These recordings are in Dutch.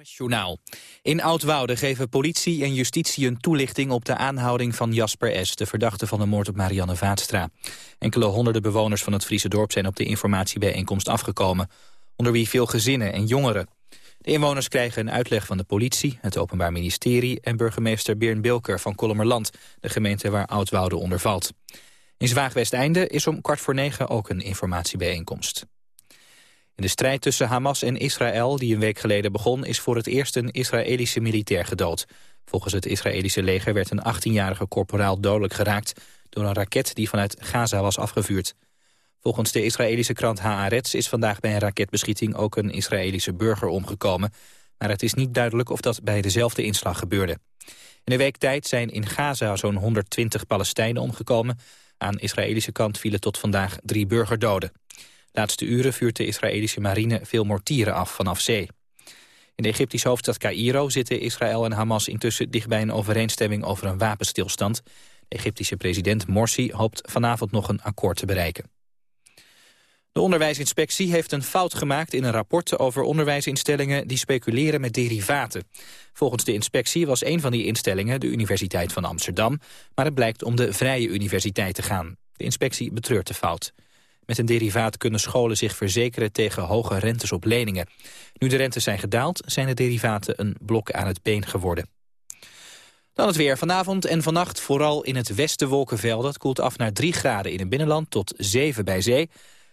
Journaal. In Oudwoude geven politie en justitie een toelichting op de aanhouding van Jasper S., de verdachte van de moord op Marianne Vaatstra. Enkele honderden bewoners van het Friese dorp zijn op de informatiebijeenkomst afgekomen, onder wie veel gezinnen en jongeren. De inwoners krijgen een uitleg van de politie, het Openbaar Ministerie en burgemeester Beern Bilker van Kollemerland, de gemeente waar Oudwoude onder valt. In Zwaagwesteinde is om kwart voor negen ook een informatiebijeenkomst. In de strijd tussen Hamas en Israël, die een week geleden begon... is voor het eerst een Israëlische militair gedood. Volgens het Israëlische leger werd een 18-jarige korporaal dodelijk geraakt... door een raket die vanuit Gaza was afgevuurd. Volgens de Israëlische krant Haaretz is vandaag bij een raketbeschieting... ook een Israëlische burger omgekomen. Maar het is niet duidelijk of dat bij dezelfde inslag gebeurde. In een week tijd zijn in Gaza zo'n 120 Palestijnen omgekomen. Aan Israëlische kant vielen tot vandaag drie burgerdoden laatste uren vuurt de Israëlische marine veel mortieren af vanaf zee. In de Egyptische hoofdstad Cairo zitten Israël en Hamas intussen dichtbij een overeenstemming over een wapenstilstand. De Egyptische president Morsi hoopt vanavond nog een akkoord te bereiken. De onderwijsinspectie heeft een fout gemaakt in een rapport over onderwijsinstellingen die speculeren met derivaten. Volgens de inspectie was een van die instellingen de Universiteit van Amsterdam, maar het blijkt om de Vrije Universiteit te gaan. De inspectie betreurt de fout. Met een derivaat kunnen scholen zich verzekeren tegen hoge rentes op leningen. Nu de rentes zijn gedaald, zijn de derivaten een blok aan het been geworden. Dan het weer. Vanavond en vannacht vooral in het westen wolkenvelden. Het koelt af naar 3 graden in het binnenland tot 7 bij zee.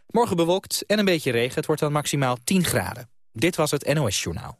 Morgen bewolkt en een beetje regen. Het wordt dan maximaal 10 graden. Dit was het NOS Journaal.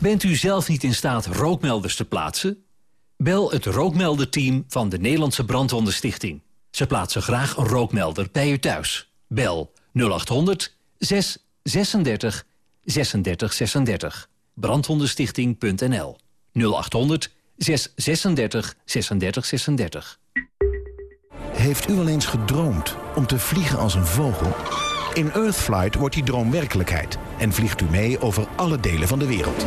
Bent u zelf niet in staat rookmelders te plaatsen? Bel het rookmelderteam van de Nederlandse Brandwondenstichting. Ze plaatsen graag een rookmelder bij u thuis. Bel 0800 636 36 36. Brandwondenstichting.nl 0800 636 36 36. Heeft u wel eens gedroomd om te vliegen als een vogel? In Earthflight wordt die droom werkelijkheid en vliegt u mee over alle delen van de wereld.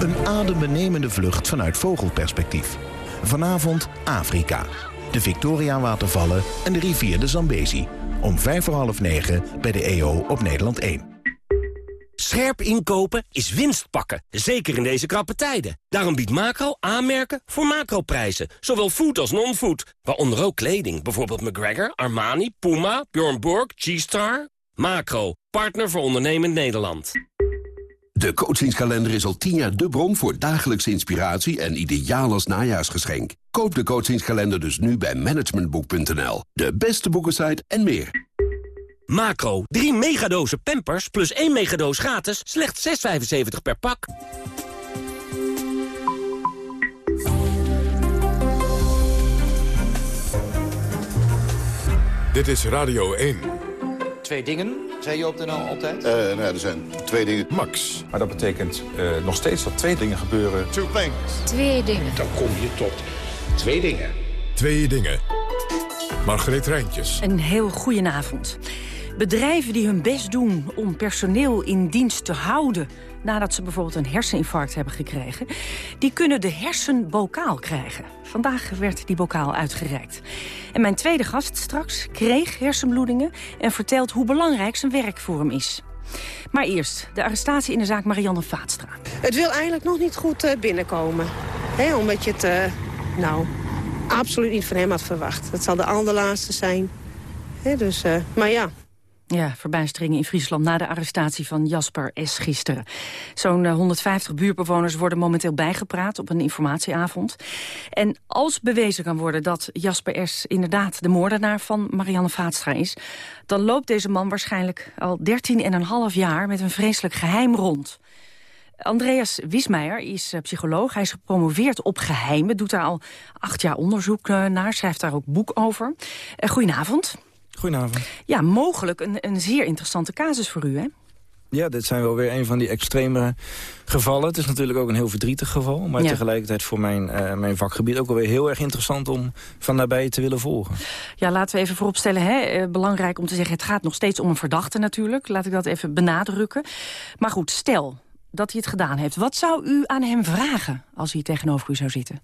Een adembenemende vlucht vanuit vogelperspectief. Vanavond Afrika. De Victoria-watervallen en de rivier de Zambezi. Om vijf voor half negen bij de EO op Nederland 1. Scherp inkopen is winst pakken, zeker in deze krappe tijden. Daarom biedt Macro aanmerken voor macroprijzen, zowel food als non-food. Waaronder ook kleding, bijvoorbeeld McGregor, Armani, Puma, Bjorn Borg, G-Star... Macro, partner voor ondernemend Nederland. De coachingskalender is al tien jaar de bron voor dagelijkse inspiratie en ideaal als najaarsgeschenk. Koop de coachingskalender dus nu bij managementboek.nl. De beste boekensite en meer. Macro, 3 megadozen Pampers plus 1 megadoos gratis, slechts 6,75 per pak. Dit is Radio 1. Twee dingen, zei je op de NL altijd? Uh, nou, er zijn twee dingen. Max. Maar dat betekent uh, nog steeds dat twee dingen gebeuren. Two things. Twee dingen. Dan kom je tot twee dingen. Twee dingen. Margreet Rijntjes. Een heel goedenavond. Bedrijven die hun best doen om personeel in dienst te houden nadat ze bijvoorbeeld een herseninfarct hebben gekregen... die kunnen de hersenbokaal krijgen. Vandaag werd die bokaal uitgereikt. En mijn tweede gast straks kreeg hersenbloedingen... en vertelt hoe belangrijk zijn werk voor hem is. Maar eerst de arrestatie in de zaak Marianne Vaatstra. Het wil eigenlijk nog niet goed uh, binnenkomen. Omdat je het, uh, nou, absoluut niet van hem had verwacht. Het zal de allerlaatste zijn. Dus, uh, maar ja, ja, verbijsteringen in Friesland na de arrestatie van Jasper S. gisteren. Zo'n 150 eh, buurtbewoners worden momenteel bijgepraat op een informatieavond. En als bewezen kan worden dat Jasper S. inderdaad de moordenaar van Marianne Vaatstra is... dan loopt deze man waarschijnlijk al 13,5 jaar met een vreselijk geheim rond. Andreas Wismeijer is eh, psycholoog. Hij is gepromoveerd op geheimen, doet daar al acht jaar onderzoek eh, naar... schrijft daar ook boek over. Goedenavond. Goedenavond. Ja, mogelijk een, een zeer interessante casus voor u, hè? Ja, dit zijn wel weer een van die extremere gevallen. Het is natuurlijk ook een heel verdrietig geval. Maar tegelijkertijd voor mijn, uh, mijn vakgebied ook wel weer heel erg interessant om van nabij te willen volgen. Ja, laten we even vooropstellen. Hè? Eh, belangrijk om te zeggen, het gaat nog steeds om een verdachte natuurlijk. Laat ik dat even benadrukken. Maar goed, stel dat hij het gedaan heeft. Wat zou u aan hem vragen als hij tegenover u zou zitten?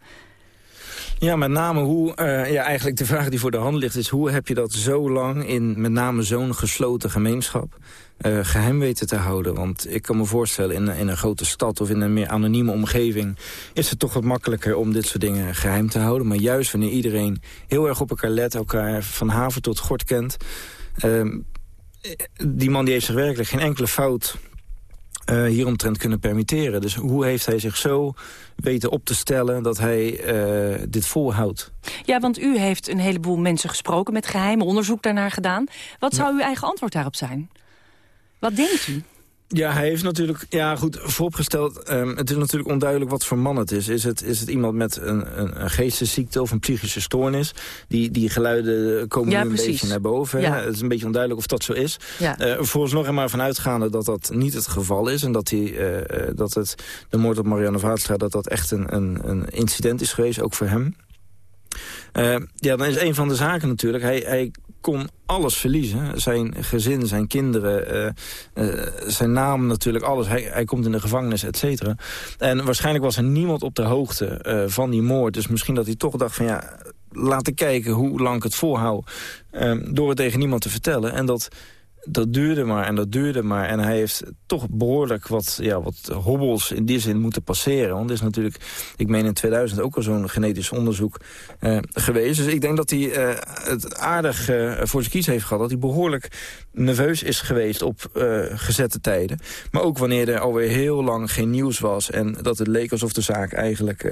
Ja, met name hoe, uh, ja, eigenlijk de vraag die voor de hand ligt is... hoe heb je dat zo lang in met name zo'n gesloten gemeenschap uh, geheim weten te houden? Want ik kan me voorstellen, in, in een grote stad of in een meer anonieme omgeving... is het toch wat makkelijker om dit soort dingen geheim te houden. Maar juist wanneer iedereen heel erg op elkaar let, elkaar van haven tot gort kent... Uh, die man die heeft zich werkelijk geen enkele fout uh, hieromtrent kunnen permitteren. Dus hoe heeft hij zich zo weten op te stellen dat hij uh, dit volhoudt? Ja, want u heeft een heleboel mensen gesproken met geheim onderzoek daarnaar gedaan. Wat zou uw eigen antwoord daarop zijn? Wat denkt u? Ja, hij heeft natuurlijk, ja goed, vooropgesteld, um, het is natuurlijk onduidelijk wat voor man het is. Is het, is het iemand met een, een, een geestesziekte of een psychische stoornis? Die, die geluiden komen nu een beetje naar boven. Ja. Het is een beetje onduidelijk of dat zo is. Ja. Uh, volgens nog er maar vanuitgaande dat dat niet het geval is. En dat, die, uh, dat het, de moord op Marianne Vaatstra, dat dat echt een, een, een incident is geweest, ook voor hem. Uh, ja, dan is een van de zaken natuurlijk, hij, hij kon alles verliezen. Zijn gezin, zijn kinderen, uh, uh, zijn naam natuurlijk, alles. Hij, hij komt in de gevangenis, et cetera. En waarschijnlijk was er niemand op de hoogte van die moord. Dus misschien dat hij toch dacht van ja, laten kijken hoe lang ik het volhoud... door het tegen niemand te vertellen. En dat dat duurde maar en dat duurde maar. En hij heeft toch behoorlijk wat, ja, wat hobbels in die zin moeten passeren. Want er is natuurlijk, ik meen in 2000 ook al zo'n genetisch onderzoek uh, geweest. Dus ik denk dat hij uh, het aardig uh, voor zijn kies heeft gehad. Dat hij behoorlijk nerveus is geweest op gezette tijden. Maar ook wanneer er alweer heel lang geen nieuws was. En dat het leek alsof de zaak eigenlijk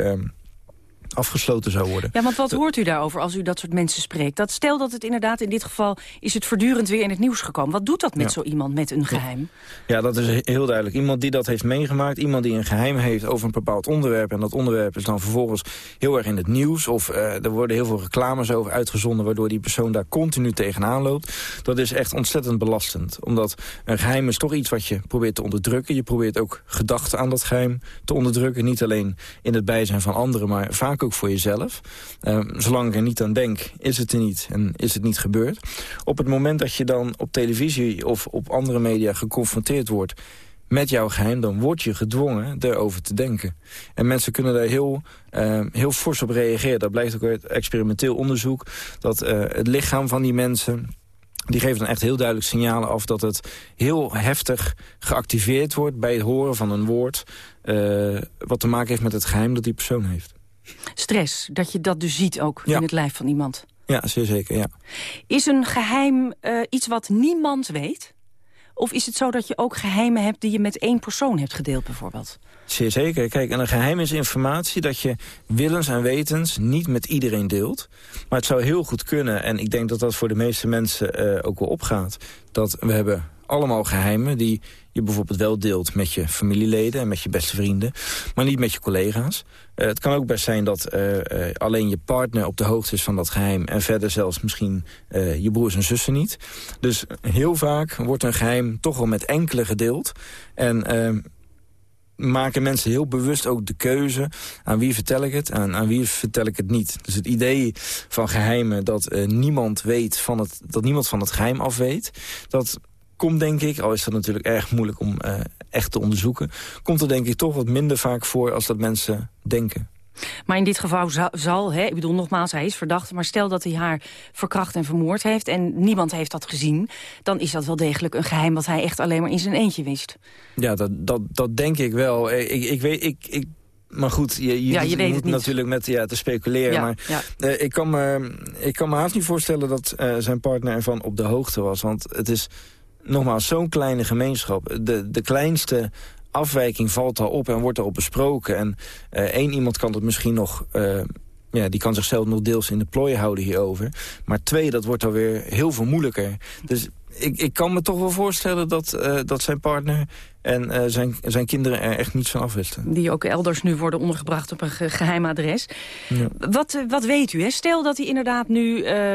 afgesloten zou worden. Ja, want wat hoort u daarover als u dat soort mensen spreekt? Dat stel dat het inderdaad in dit geval is het voortdurend weer in het nieuws gekomen. Wat doet dat met zo iemand met een geheim? Ja, dat is heel duidelijk. Iemand die dat heeft meegemaakt, iemand die een geheim heeft over een bepaald onderwerp... en dat onderwerp is dan vervolgens heel erg in het nieuws... of uh, er worden heel veel reclames over uitgezonden... waardoor die persoon daar continu tegenaan loopt. Dat is echt ontzettend belastend. Omdat een geheim is toch iets wat je probeert te onderdrukken. Je probeert ook gedachten aan dat geheim te onderdrukken. Niet alleen in het bijzijn van anderen, maar vaak ook voor jezelf. Uh, zolang ik er niet aan denk, is het er niet en is het niet gebeurd. Op het moment dat je dan op televisie of op andere media geconfronteerd wordt met jouw geheim, dan word je gedwongen erover te denken. En mensen kunnen daar heel, uh, heel fors op reageren. Dat blijkt ook uit experimenteel onderzoek. Dat uh, het lichaam van die mensen... Die geven dan echt heel duidelijk signalen af dat het heel heftig geactiveerd wordt... bij het horen van een woord uh, wat te maken heeft met het geheim dat die persoon heeft. Stress, dat je dat dus ziet ook in het lijf van iemand. Ja, zeer zeker, ja. Is een geheim uh, iets wat niemand weet? Of is het zo dat je ook geheimen hebt die je met één persoon hebt gedeeld bijvoorbeeld? Zeer zeker. Kijk, en een geheim is informatie dat je willens en wetens niet met iedereen deelt. Maar het zou heel goed kunnen, en ik denk dat dat voor de meeste mensen uh, ook wel opgaat... dat we hebben allemaal geheimen die je bijvoorbeeld wel deelt met je familieleden en met je beste vrienden, maar niet met je collega's. Uh, het kan ook best zijn dat uh, uh, alleen je partner op de hoogte is van dat geheim en verder zelfs misschien je broers en zussen niet. Dus heel vaak wordt een geheim toch wel met enkele gedeeld. En maken mensen heel bewust ook de keuze... aan wie vertel ik het en aan wie vertel ik het niet. Dus het idee van geheimen dat, niemand, weet van het, dat niemand van het geheim af weet... dat komt denk ik, al is dat natuurlijk erg moeilijk om uh, echt te onderzoeken... komt er denk ik toch wat minder vaak voor als dat mensen denken. Maar in dit geval zal, hè, ik bedoel nogmaals, hij is verdacht... maar stel dat hij haar verkracht en vermoord heeft... en niemand heeft dat gezien... dan is dat wel degelijk een geheim wat hij echt alleen maar in zijn eentje wist. Ja, dat, dat, dat denk ik wel. Ik, ik, weet, ik, ik maar goed, je, je, ja, je weet het niet. natuurlijk met ja, te speculeren. Ja, maar ja. Uh, ik, kan me, ik kan me haast niet voorstellen dat uh, zijn partner ervan op de hoogte was. Want het is nogmaals, zo'n kleine gemeenschap. De, de kleinste afwijking valt al op en wordt erop besproken. En uh, één iemand kan het misschien nog... Uh, ja, die kan zichzelf nog deels in de plooi houden hierover. Maar twee, dat wordt alweer heel veel moeilijker. Dus ik, ik kan me toch wel voorstellen dat, uh, dat zijn partner en uh, zijn, zijn kinderen er echt niets van afwisten. Die ook elders nu worden ondergebracht op een geheim adres. Ja. Wat, uh, wat weet u? Hè? Stel dat hij inderdaad nu uh,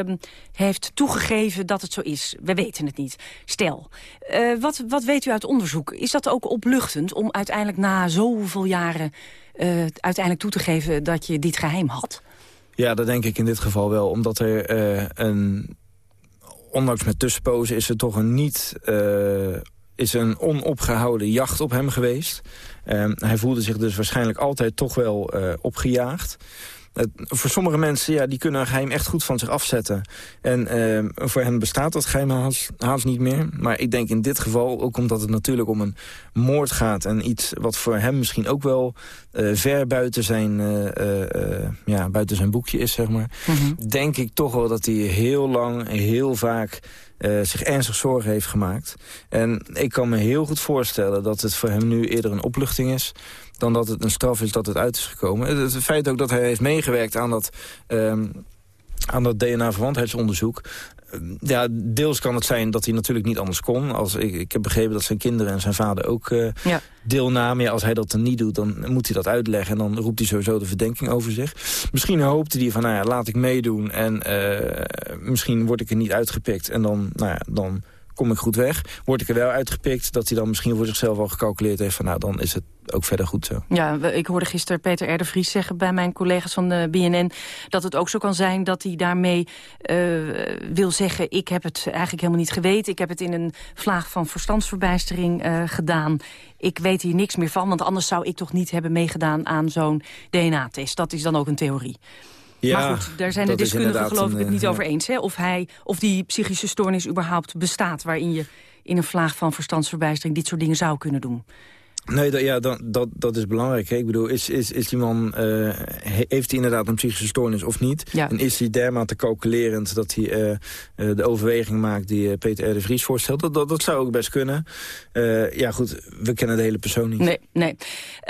heeft toegegeven dat het zo is. We weten het niet. Stel. wat, wat weet u uit onderzoek? Is dat ook opluchtend om uiteindelijk na zoveel jaren... uiteindelijk toe te geven dat je dit geheim had? Ja, dat denk ik in dit geval wel. Omdat er een ondanks met tussenpozen is er toch een niet... Uh, is een onopgehouden jacht op hem geweest. Uh, hij voelde zich dus waarschijnlijk altijd toch wel uh, opgejaagd voor sommige mensen, ja, die kunnen een geheim echt goed van zich afzetten. En uh, voor hen bestaat dat geheim haast, niet meer. Maar ik denk in dit geval, ook omdat het natuurlijk om een moord gaat... en iets wat voor hem misschien ook wel uh, ver buiten zijn, ja, buiten zijn boekje is, zeg maar... Mhm. denk ik toch wel dat hij heel lang, heel vaak... zich ernstig zorgen heeft gemaakt. En ik kan me heel goed voorstellen dat het voor hem nu eerder een opluchting is dan dat het een straf is dat het uit is gekomen. Het, feit ook dat hij heeft meegewerkt aan dat, um, aan dat DNA-verwandheidsonderzoek... Ehm, ja, deels kan het zijn dat hij natuurlijk niet anders kon. Als, ik, ik heb begrepen dat zijn kinderen en zijn vader ook uh, ja. deelnamen. Ja, als hij dat dan niet doet, dan moet hij dat uitleggen... en dan roept hij sowieso de verdenking over zich. Misschien hoopte hij van, nou ja, laat ik meedoen... en uh, misschien word ik er niet uitgepikt en dan, nou ja, dan kom ik goed weg. Word ik er wel uitgepikt, dat hij dan misschien voor zichzelf al gecalculeerd heeft... van nou, dan is het ook verder goed zo. Ja, ik hoorde gisteren Peter Erdevries zeggen bij mijn collega's van de BNN... dat het ook zo kan zijn dat hij daarmee uh, wil zeggen... ik heb het eigenlijk helemaal niet geweten. Ik heb het in een vlaag van verstandsverbijstering uh, gedaan. Ik weet hier niks meer van, want anders zou ik toch niet hebben meegedaan... aan zo'n DNA-test. Dat is dan ook een theorie. Ja, maar goed, daar zijn de deskundigen geloof ik het niet over eens. Hè? Of, hij, of die psychische stoornis überhaupt bestaat... waarin je in een vlaag van verstandsverbijstering dit soort dingen zou kunnen doen. Nee, dat, ja, dat, dat, dat is belangrijk. Hè? Ik bedoel, is, is, is die man, uh, heeft hij inderdaad een psychische stoornis of niet? Ja. En is hij dermate calculerend dat hij uh, de overweging maakt die Peter R. de Vries voorstelt? Dat, dat, dat zou ook best kunnen. ja goed, we kennen de hele persoon niet. Nee, nee.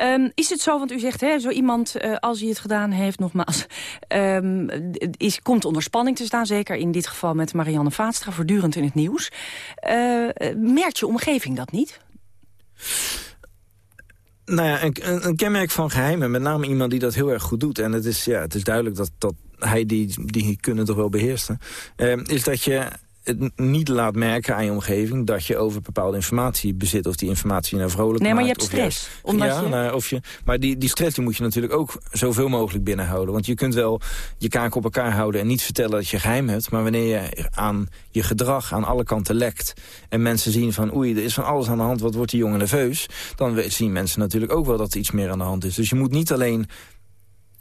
Um, is het zo, want u zegt, hè, zo iemand, als hij het gedaan heeft, nogmaals... Um, is, komt onder spanning te staan, zeker in dit geval met Marianne Vaatstra... voortdurend in het nieuws. merkt je omgeving dat niet? Nou ja, een, een, kenmerk van geheimen, met name iemand die dat heel erg goed doet... en het is, ja, het is duidelijk dat, dat hij die, die kunnen toch wel beheerst... Uh, is dat je het niet laat merken aan je omgeving... dat je over bepaalde informatie bezit of die informatie nou vrolijk Nee, maar je hebt stress. Je, omdat ja, je... Nou, of je, maar die, die stress die moet je natuurlijk ook zoveel mogelijk binnenhouden. Want je kunt wel je kaak op elkaar houden en niet vertellen dat je geheim hebt... maar wanneer je aan je gedrag aan alle kanten lekt... en mensen zien van oei, er is van alles aan de hand, wat wordt die jongen nerveus... dan zien mensen natuurlijk ook wel dat er iets meer aan de hand is. Dus je moet niet alleen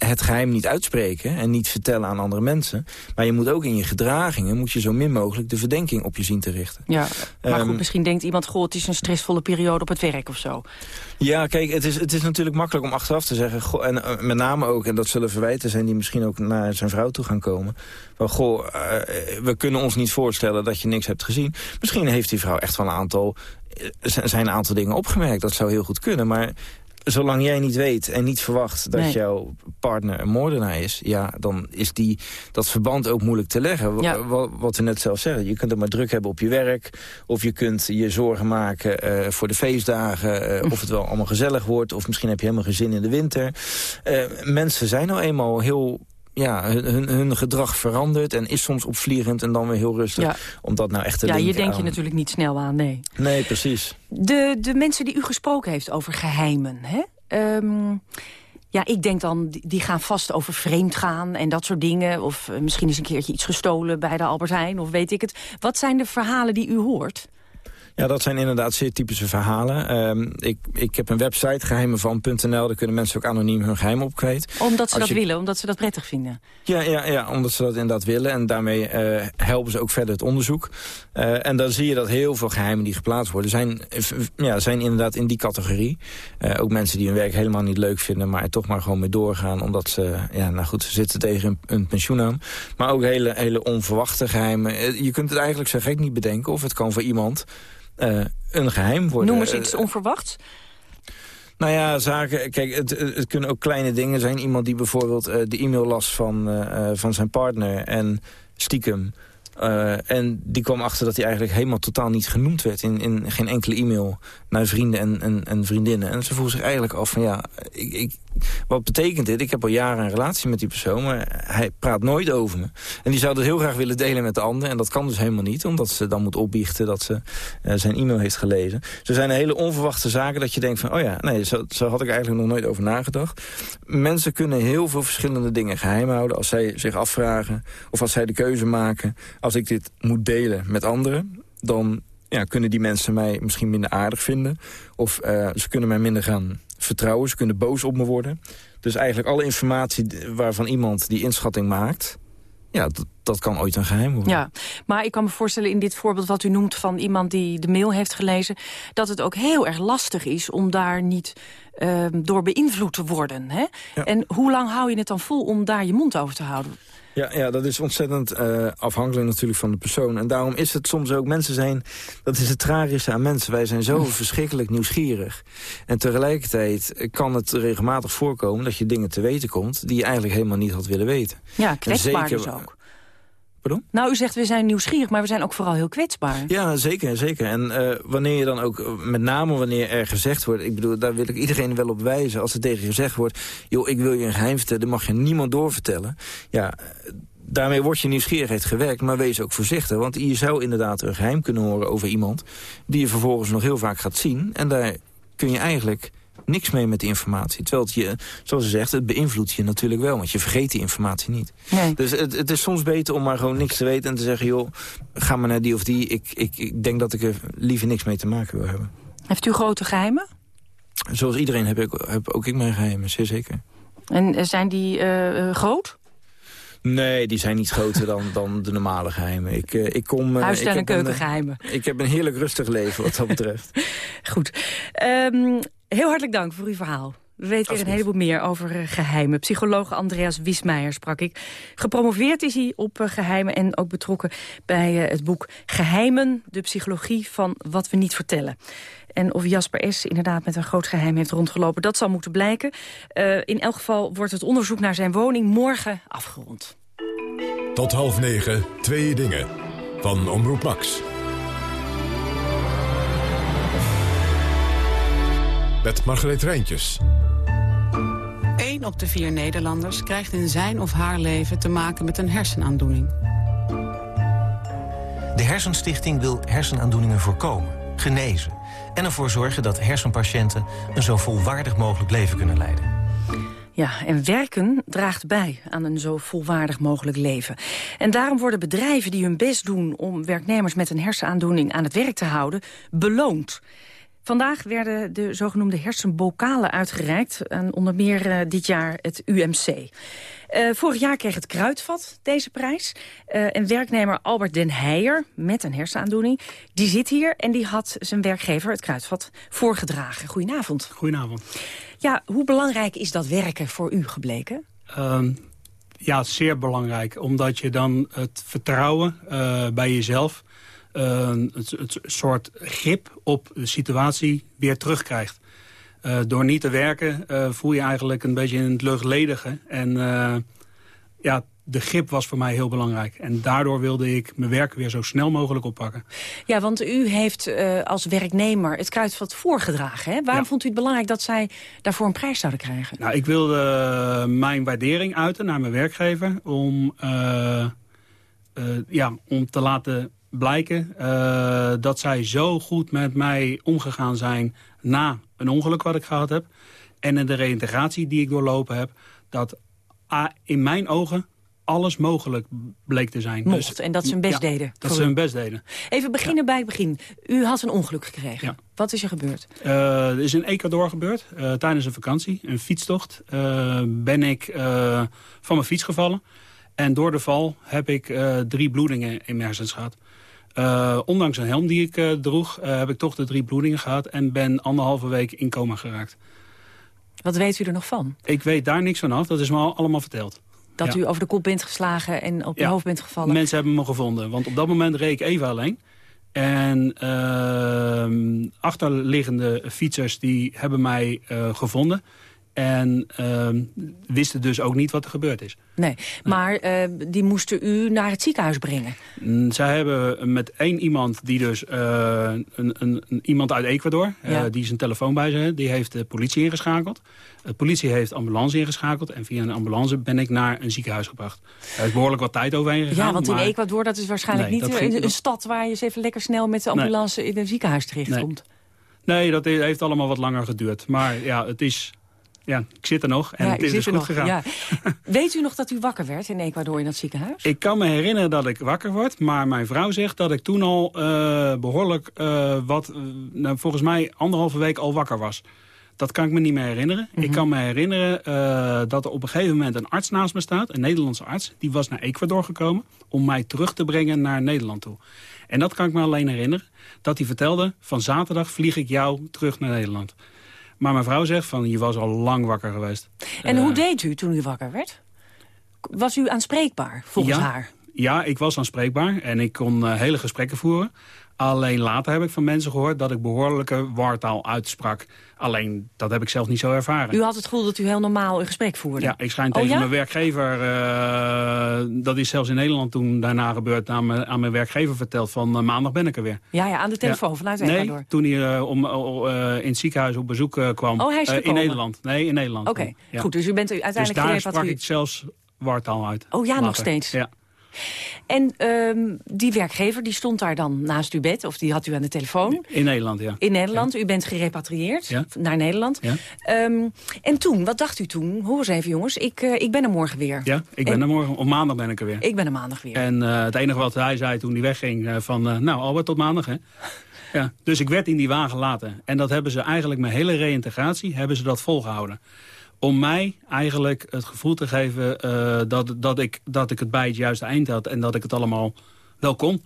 het geheim niet uitspreken en niet vertellen aan andere mensen. Maar je moet ook in je gedragingen moet je zo min mogelijk de verdenking op je zien te richten. Ja, maar goed, ehm, misschien denkt iemand, goh, het is een stressvolle periode op het werk of zo. Ja, kijk, het is, het is natuurlijk makkelijk om achteraf te zeggen, goh, en uh, met name ook, en dat zullen verwijten zijn die misschien ook naar zijn vrouw toe gaan komen. Van, goh, uh, we kunnen ons niet voorstellen dat je niks hebt gezien. Misschien heeft die vrouw echt wel een aantal eh, zijn een aantal dingen opgemerkt. Dat zou heel goed kunnen, maar zolang jij niet weet en niet verwacht dat jouw partner een moordenaar is... ja, dan is die, dat verband ook moeilijk te leggen. Wat, wat we net zelf zeggen, je kunt er maar druk hebben op je werk... of je kunt je zorgen maken uh, voor de feestdagen... Uh, of het wel allemaal gezellig wordt... of misschien heb je helemaal geen zin in de winter. Uh, mensen zijn nou eenmaal heel ja, hun, hun gedrag verandert en is soms opvliegend en dan weer heel rustig. Ja. Om dat nou echt te Ja, je denkt je natuurlijk niet snel aan, nee. Nee, precies. De, de mensen die u gesproken heeft over geheimen, hè? Um, ja, ik denk dan, die gaan vast over vreemd gaan en dat soort dingen. Of uh, misschien is een keertje iets gestolen bij de Albert Heijn, of weet ik het. Wat zijn de verhalen die u hoort? Ja, dat zijn inderdaad zeer typische verhalen. Uh, ik, ik heb een website, geheimenvan.nl. Daar kunnen mensen ook anoniem hun geheim op kwijt. Omdat ze dat willen, omdat ze dat prettig vinden? Ja, ja, ja omdat ze dat inderdaad willen. En daarmee uh, helpen ze ook verder het onderzoek. Uh, en dan zie je dat heel veel geheimen die geplaatst worden... zijn, ja, zijn inderdaad in die categorie. Uh, ook mensen die hun werk helemaal niet leuk vinden... maar er toch maar gewoon mee doorgaan. Omdat ze, ja, nou goed, ze zitten tegen een, een pensioen aan. Maar ook hele, hele onverwachte geheimen. Je kunt het eigenlijk zo gek niet bedenken... of het kan voor iemand een geheim worden. Noem eens iets onverwachts. Nou ja, zaken, kijk, het, het, kunnen ook kleine dingen zijn. Iemand die bijvoorbeeld uh, de e-mail las van, uh, van zijn partner en stiekem en die kwam achter dat hij eigenlijk helemaal totaal niet genoemd werd... in, in geen enkele e-mail naar vrienden en, en, en vriendinnen. En ze vroeg zich eigenlijk af van ja, ik, ik, wat betekent dit? Ik heb al jaren een relatie met die persoon, maar hij praat nooit over me. En die zou dat heel graag willen delen met de ander. En dat kan dus helemaal niet, omdat ze dan moet opbiechten dat ze uh, zijn e-mail heeft gelezen. Zo zijn hele onverwachte zaken dat je denkt van, oh ja, nee, zo, zo had ik eigenlijk nog nooit over nagedacht. Mensen kunnen heel veel verschillende dingen geheim houden als zij zich afvragen of als zij de keuze maken. Als ik dit moet delen met anderen, dan ja, kunnen die mensen mij misschien minder aardig vinden. Of uh, ze kunnen mij minder gaan vertrouwen. Ze kunnen boos op me worden. Dus eigenlijk alle informatie waarvan iemand die inschatting maakt... ja, dat, dat kan ooit een geheim worden. Ja, maar ik kan me voorstellen in dit voorbeeld wat u noemt... van iemand die de mail heeft gelezen... dat het ook heel erg lastig is om daar niet uh, door beïnvloed te worden. Hè? En hoe lang hou je het dan vol om daar je mond over te houden? Ja, ja, dat is ontzettend uh, afhankelijk natuurlijk van de persoon. En daarom is het soms ook, mensen zijn, dat is het tragische aan mensen. Wij zijn zo verschrikkelijk nieuwsgierig. En tegelijkertijd kan het regelmatig voorkomen dat je dingen te weten komt... die je eigenlijk helemaal niet had willen weten. Ja, kwetsbaar zeker, dus ook. Pardon? Nou, u zegt we zijn nieuwsgierig, maar we zijn ook vooral heel kwetsbaar. Ja, zeker, zeker. En uh, wanneer je dan ook, met name wanneer er gezegd wordt... ik bedoel, daar wil ik iedereen wel op wijzen... als er tegen je gezegd wordt... joh, ik wil je een geheim vertellen, mag je niemand doorvertellen. Ja, daarmee wordt je nieuwsgierigheid gewerkt, maar wees ook voorzichtig. Want je zou inderdaad een geheim kunnen horen over iemand... die je vervolgens nog heel vaak gaat zien. En daar kun je eigenlijk niks mee met die informatie. Terwijl het je, zoals ze zegt, het beïnvloedt je natuurlijk wel. Want je vergeet die informatie niet. Nee. Dus het, het, is soms beter om maar gewoon niks te weten en te zeggen... joh, ga maar naar die of die. Ik, ik, ik denk dat ik er liever niks mee te maken wil hebben. Heeft u grote geheimen? Zoals iedereen heb, ik, heb ook ik mijn geheimen, zeer zeker. En eh, zijn die uh, groot? Nee, die zijn niet groter dan, dan de normale geheimen. Ik, uh, ik kom, uh, Huis- en keukengeheimen. ik heb een heerlijk rustig leven wat dat betreft. Goed. Um, Heel hartelijk dank voor uw verhaal. We weten weer een heleboel meer over uh, geheimen. Psycholoog Andreas Wiesmeijer sprak ik. Gepromoveerd is hij op uh, geheimen en ook betrokken bij uh, het boek Geheimen, de psychologie van wat we niet vertellen. En of Jasper S. inderdaad met een groot geheim heeft rondgelopen, dat zal moeten blijken. in elk geval wordt het onderzoek naar zijn woning morgen afgerond. Tot half negen, twee dingen. Van Omroep Max. Met Margreet Rijntjes. Eén op de vier Nederlanders krijgt in zijn of haar leven te maken met een hersenaandoening. De Hersenstichting wil hersenaandoeningen voorkomen, genezen... en ervoor zorgen dat hersenpatiënten een zo volwaardig mogelijk leven kunnen leiden. Ja, en werken draagt bij aan een zo volwaardig mogelijk leven. En daarom worden bedrijven die hun best doen om werknemers met een hersenaandoening aan het werk te houden, beloond. Vandaag werden de zogenoemde hersenbokalen uitgereikt. En onder meer uh, dit jaar het UMC. Uh, eh, vorig jaar kreeg het Kruidvat deze prijs. Uh, en werknemer Albert den Heijer, met een hersenaandoening... die zit hier en die had zijn werkgever, het Kruidvat, voorgedragen. Goedenavond. Goedenavond. Ja, hoe belangrijk is dat werken voor u gebleken? Um, ja, zeer belangrijk. Omdat je dan het vertrouwen bij jezelf een, het, soort grip op de situatie weer terugkrijgt. Uh, door niet te werken uh, voel je eigenlijk een beetje in het luchtledige. En uh, ja, de grip was voor mij heel belangrijk. En daardoor wilde ik mijn werk weer zo snel mogelijk oppakken. Ja, want u heeft als werknemer het kruidvat voorgedragen. Hè? Waarom vond u het belangrijk dat zij daarvoor een prijs zouden krijgen? Nou, ik wilde mijn waardering uiten naar mijn werkgever... om, ja, om te laten blijken uh, dat zij zo goed met mij omgegaan zijn na een ongeluk wat ik gehad heb. En in de reïntegratie die ik doorlopen heb. Dat in mijn ogen alles mogelijk bleek te zijn. Mocht, dus, en dat ze hun best deden. Dat ze hun best deden. Even beginnen bij het begin. U had een ongeluk gekregen. Ja. Wat is er gebeurd? Uh, er is in Ecuador gebeurd. Uh, tijdens een vakantie, een fietstocht, ben ik van mijn fiets gevallen. En door de val heb ik drie bloedingen in mijn hersens gehad. Uh, ondanks een helm die ik uh, droeg, uh, heb ik toch de drie bloedingen gehad... en ben anderhalve week in coma geraakt. Wat weet u er nog van? Ik weet daar niks van af, dat is me al allemaal verteld. Dat u over de kop bent geslagen en op je hoofd bent gevallen? mensen hebben me gevonden, want op dat moment reed ik even alleen. En ehm, achterliggende fietsers die hebben mij gevonden. En ehm, wisten dus ook niet wat er gebeurd is. Nee, maar uh, die moesten u naar het ziekenhuis brengen? Mm, zij hebben met één iemand, die dus, uh, een, een, iemand uit Ecuador... Ja. Uh, die zijn telefoon bij zich die heeft de politie ingeschakeld. De politie heeft ambulance ingeschakeld. En via een ambulance ben ik naar een ziekenhuis gebracht. Er is behoorlijk wat tijd overheen gegaan. Ja, want in Ecuador, dat is waarschijnlijk nee, niet een, stad... waar je eens even lekker snel met de ambulance nee. in een ziekenhuis terechtkomt. Nee. nee, dat heeft allemaal wat langer geduurd. Maar ja, het is ja, ik zit er nog en het is dus goed nog, gegaan. Ja. Weet u nog dat u wakker werd in Ecuador in dat ziekenhuis? Ik kan me herinneren dat ik wakker word, maar mijn vrouw zegt dat ik toen al uh, behoorlijk uh, wat, uh, nou, volgens mij anderhalve week al wakker was. Dat kan ik me niet meer herinneren. Mm -hmm. Ik kan me herinneren dat er op een gegeven moment een arts naast me staat, een Nederlandse arts. Die was naar Ecuador gekomen om mij terug te brengen naar Nederland toe. En dat kan ik me alleen herinneren, dat hij vertelde van zaterdag vlieg ik jou terug naar Nederland. Maar mijn vrouw zegt van, je was al lang wakker geweest. En uh, hoe deed u toen u wakker werd? Was u aanspreekbaar, volgens ja, haar? Ja, ik was aanspreekbaar en ik kon uh, hele gesprekken voeren. Alleen later heb ik van mensen gehoord dat ik behoorlijke wartaal uitsprak. Alleen, dat heb ik zelf niet zo ervaren. U had het gevoel dat u heel normaal een gesprek voerde? Ja, ik schijn tegen oh, ja? mijn werkgever... Uh, dat is zelfs in Nederland toen daarna gebeurd... aan mijn, aan mijn werkgever verteld van uh, maandag ben ik er weer. Ja, ja aan de telefoon ja. vanuit Ecuador? Nee, toen hij uh, om, in het ziekenhuis op bezoek kwam. Oh, hij is In Nederland. Nee, in Nederland. Oké, okay. ja. goed. Dus u bent uiteindelijk... Dus daar sprak ik zelfs wartaal uit. Oh ja, later. nog steeds? Ja. En um, die werkgever die stond daar dan naast uw bed, of die had u aan de telefoon? In Nederland, ja. In Nederland, ja. u bent gerepatrieerd ja. naar Nederland. Ja. Um, en toen, wat dacht u toen? Hoor eens even jongens, ik, uh, ik ben er morgen weer. Ja, ik ben en, er morgen, op maandag ben ik er weer. Ik ben er maandag weer. En uh, het enige wat hij zei toen hij wegging, uh, van nou Albert tot maandag hè. Ja, dus ik werd in die wagen gelaten. En dat hebben ze eigenlijk mijn hele reïntegratie, hebben ze dat volgehouden om mij eigenlijk het gevoel te geven uh, dat, dat, ik, dat ik het bij het juiste eind had... en dat ik het allemaal wel kon.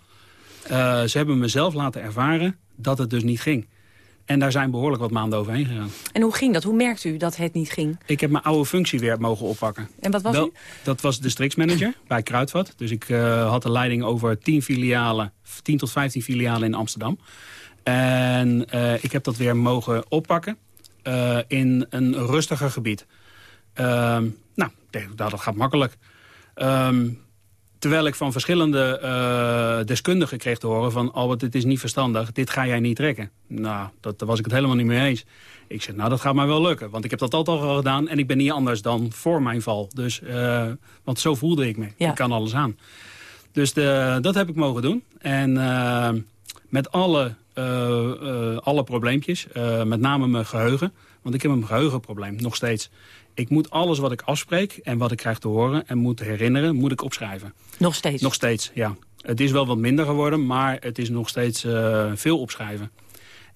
Uh, ze hebben mezelf laten ervaren dat het dus niet ging. En daar zijn behoorlijk wat maanden overheen gegaan. En hoe ging dat? Hoe merkt u dat het niet ging? Ik heb mijn oude functie weer mogen oppakken. En wat was wel, u? Dat was districtsmanager bij Kruidvat. Dus ik uh, had de leiding over 10 filialen, 10 tot 15 filialen in Amsterdam. En ik heb dat weer mogen oppakken. Uh, in een rustiger gebied. Uh, nou, dat gaat makkelijk. Um, terwijl ik van verschillende uh, deskundigen kreeg te horen van... Albert, dit is niet verstandig, dit ga jij niet trekken. Nou, dat, daar was ik het helemaal niet mee eens. Ik zeg, nou, dat gaat mij wel lukken. Want ik heb dat altijd al gedaan en ik ben niet anders dan voor mijn val. Dus, uh, want zo voelde ik me. Ja. Ik kan alles aan. Dus de, dat heb ik mogen doen. En uh, met alle uh, uh, alle probleempjes. Uh, met name mijn geheugen. Want ik heb een geheugenprobleem, nog steeds. Ik moet alles wat ik afspreek en wat ik krijg te horen en moet herinneren, moet ik opschrijven. Nog steeds? Nog steeds, ja. Het is wel wat minder geworden, maar het is nog steeds veel opschrijven.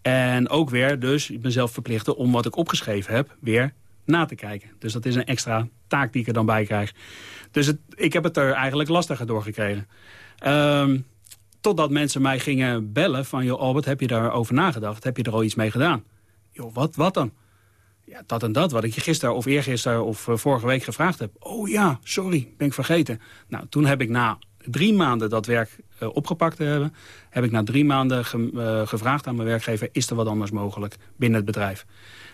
En ook weer, dus, ik ben zelf verplicht om wat ik opgeschreven heb, weer na te kijken. Dus dat is een extra taak die ik er dan bij krijg. Dus het, ik heb het er eigenlijk lastiger door gekregen. Um, Totdat mensen mij gingen bellen van... joh Albert, heb je daarover nagedacht? Heb je er al iets mee gedaan? Joh, wat, wat dan? Ja, dat en dat, wat ik je gisteren of eergisteren of uh, vorige week gevraagd heb. Oh ja, sorry, ben ik vergeten. Nou, toen heb ik na drie maanden dat werk uh, opgepakt te hebben... heb ik na drie maanden ge uh, gevraagd aan mijn werkgever... is er wat anders mogelijk binnen het bedrijf?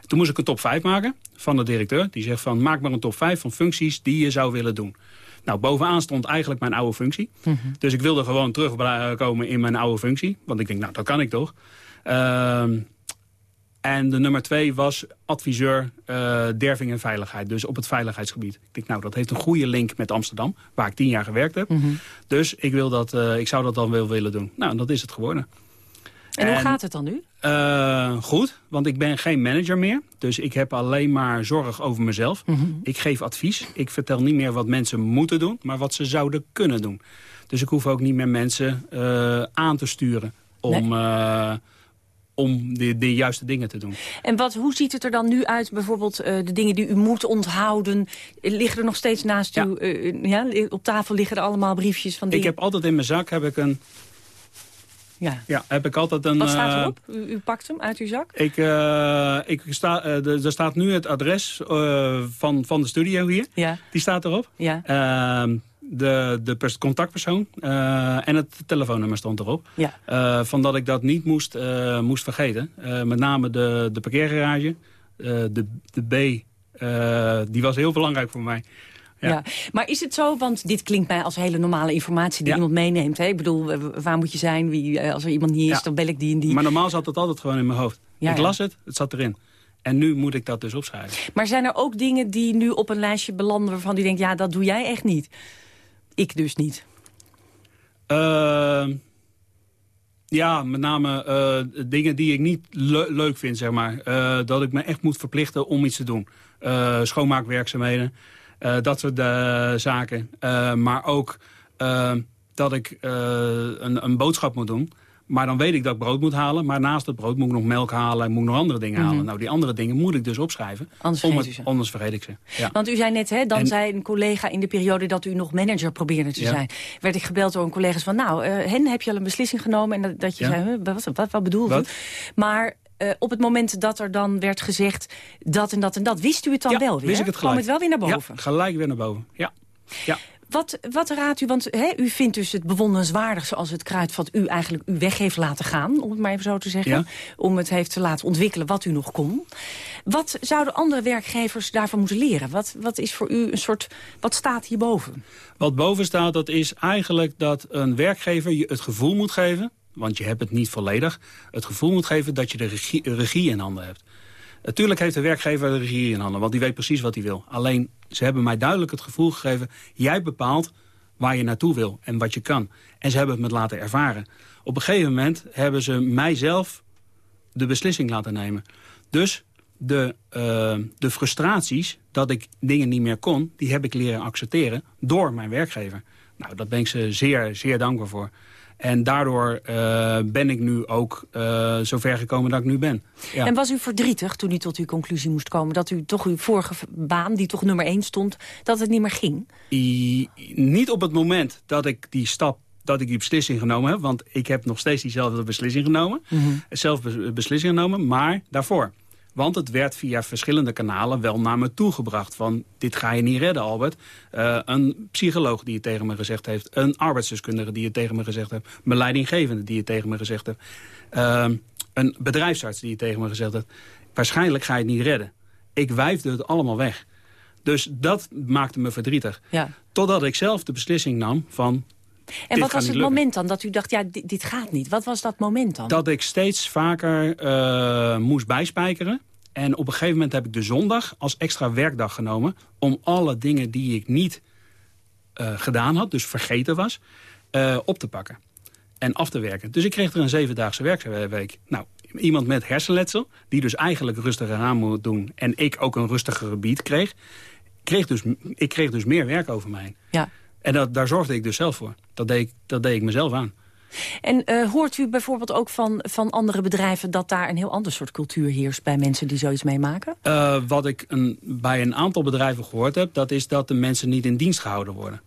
Toen moest ik een top 5 maken van de directeur. Die zegt van, maak maar een top 5 van functies die je zou willen doen. Nou, bovenaan stond eigenlijk mijn oude functie. Mm -hmm. Dus ik wilde gewoon terugkomen in mijn oude functie. Want ik denk, nou, dat kan ik toch. Uh, en de nummer twee was adviseur uh, derving en veiligheid. Dus op het veiligheidsgebied. Ik denk, nou, dat heeft een goede link met Amsterdam. Waar ik tien jaar gewerkt heb. Mm -hmm. Dus ik, wil dat, uh, ik zou dat dan wel willen doen. Nou, dat is het geworden. En, en hoe gaat het dan nu? Uh, goed, want ik ben geen manager meer. Dus ik heb alleen maar zorg over mezelf. Mm -hmm. Ik geef advies. Ik vertel niet meer wat mensen moeten doen, maar wat ze zouden kunnen doen. Dus ik hoef ook niet meer mensen uh, aan te sturen om... Nee. Uh, om de, de, juiste dingen te doen. En wat, hoe ziet het er dan nu uit, bijvoorbeeld uh, de dingen die u moet onthouden? Liggen er nog steeds naast ja. u, uh, ja, op tafel liggen er allemaal briefjes van dingen? Ik heb altijd in mijn zak heb ik een ja. ja, heb ik altijd een... Wat staat erop? U, u pakt hem uit uw zak? Ik, uh, ik sta, uh, de, er staat nu het adres uh, van, van de studio hier. Ja. Die staat erop. Ja. Ehm, de, de contactpersoon en het telefoonnummer stond erop. Ja. van dat ik dat niet moest, moest vergeten. met name de, de parkeergarage, de, de B die was heel belangrijk voor mij. Ja. Maar is het zo, want dit klinkt mij als hele normale informatie die iemand meeneemt. Hè? Ik bedoel, waar moet je zijn? Wie, als er iemand niet is, dan bel ik die en die. Maar normaal zat het altijd gewoon in mijn hoofd. ik las het, het zat erin. En nu moet ik dat dus opschrijven. Maar zijn er ook dingen die nu op een lijstje belanden... waarvan u denkt, ja, dat doe jij echt niet? Ik dus niet. Uh, ja, met name uh, dingen die ik niet le leuk vind, zeg maar. Uh, dat ik me echt moet verplichten om iets te doen. Schoonmaakwerkzaamheden, dat soort zaken. maar ook dat ik een, een boodschap moet doen... Maar dan weet ik dat ik brood moet halen. Maar naast het brood moet ik nog melk halen en moet ik nog andere dingen halen. Mhm. Nou, die andere dingen moet ik dus opschrijven. Anders, vergeet, het, anders vergeet ik ze. Ja. Want u zei net, hè, dan zei een collega in de periode dat u nog manager probeerde te zijn. Werd ik gebeld door een collega van, nou, uh, hen heb je al een beslissing genomen. En dat, dat je zei, wat, wat, wat bedoel je? Maar uh, op het moment dat er dan werd gezegd dat en dat en dat, wist u het dan wel weer? wist ik het gelijk. Kwam het wel weer naar boven? Ja, gelijk weer naar boven, ja. ja. Wat, wat raadt u, want u vindt dus het bewonderenswaardig... zoals het kruidvat u eigenlijk uw weg heeft laten gaan, om het maar even zo te zeggen. Om het heeft te laten ontwikkelen wat u nog kon. Wat zouden andere werkgevers daarvan moeten leren? Wat, wat is voor u een soort, wat staat hierboven? Wat boven staat, dat is eigenlijk dat een werkgever je het gevoel moet geven... want je hebt het niet volledig, het gevoel moet geven dat je de regie, in handen hebt. Natuurlijk heeft de werkgever de regie in handen, want die weet precies wat hij wil. Alleen, ze hebben mij duidelijk het gevoel gegeven... jij bepaalt waar je naartoe wil en wat je kan. En ze hebben het me laten ervaren. Op een gegeven moment hebben ze mijzelf de beslissing laten nemen. Dus de, uh, de frustraties dat ik dingen niet meer kon... die heb ik leren accepteren door mijn werkgever. Nou, daar ben ik ze zeer, zeer dankbaar voor. En daardoor uh, ben ik nu ook uh, zo ver gekomen dat ik nu ben. Ja. En was u verdrietig toen u tot uw conclusie moest komen... dat u toch uw vorige baan, die toch nummer één stond, dat het niet meer ging? I, niet op het moment dat ik die stap dat ik die beslissing genomen heb. Want ik heb nog steeds diezelfde beslissing genomen. Mm -hmm. Zelf beslissing genomen, maar daarvoor. Want het werd via verschillende kanalen wel naar me toegebracht. Van, dit ga je niet redden, Albert. Uh, een psycholoog die het tegen me gezegd heeft. Een arbeidsdeskundige die het tegen me gezegd heeft. Mijn leidinggevende die het tegen me gezegd heeft. Uh, een bedrijfsarts die het tegen me gezegd heeft. Waarschijnlijk ga je het niet redden. Ik wijfde het allemaal weg. Dus dat maakte me verdrietig. Ja. Totdat ik zelf de beslissing nam van... En wat was het moment dan dat u dacht, ja, dit, dit, gaat niet? Wat was dat moment dan? Dat ik steeds vaker uh, moest bijspijkeren. En op een gegeven moment heb ik de zondag als extra werkdag genomen... om alle dingen die ik niet uh, gedaan had, dus vergeten was, uh, op te pakken. En af te werken. Dus ik kreeg er een zevendaagse werkweek. Nou, iemand met hersenletsel, die dus eigenlijk rustiger aan moet doen... en ik ook een rustiger gebied kreeg... kreeg dus, ik kreeg dus meer werk over mij. Ja. En dat, daar zorgde ik dus zelf voor. Dat deed ik, dat deed ik mezelf aan. En uh, hoort u bijvoorbeeld ook van, van andere bedrijven... dat daar een heel ander soort cultuur heerst bij mensen die zoiets meemaken? Uh, wat ik een, bij een aantal bedrijven gehoord heb... dat is dat de mensen niet in dienst gehouden worden.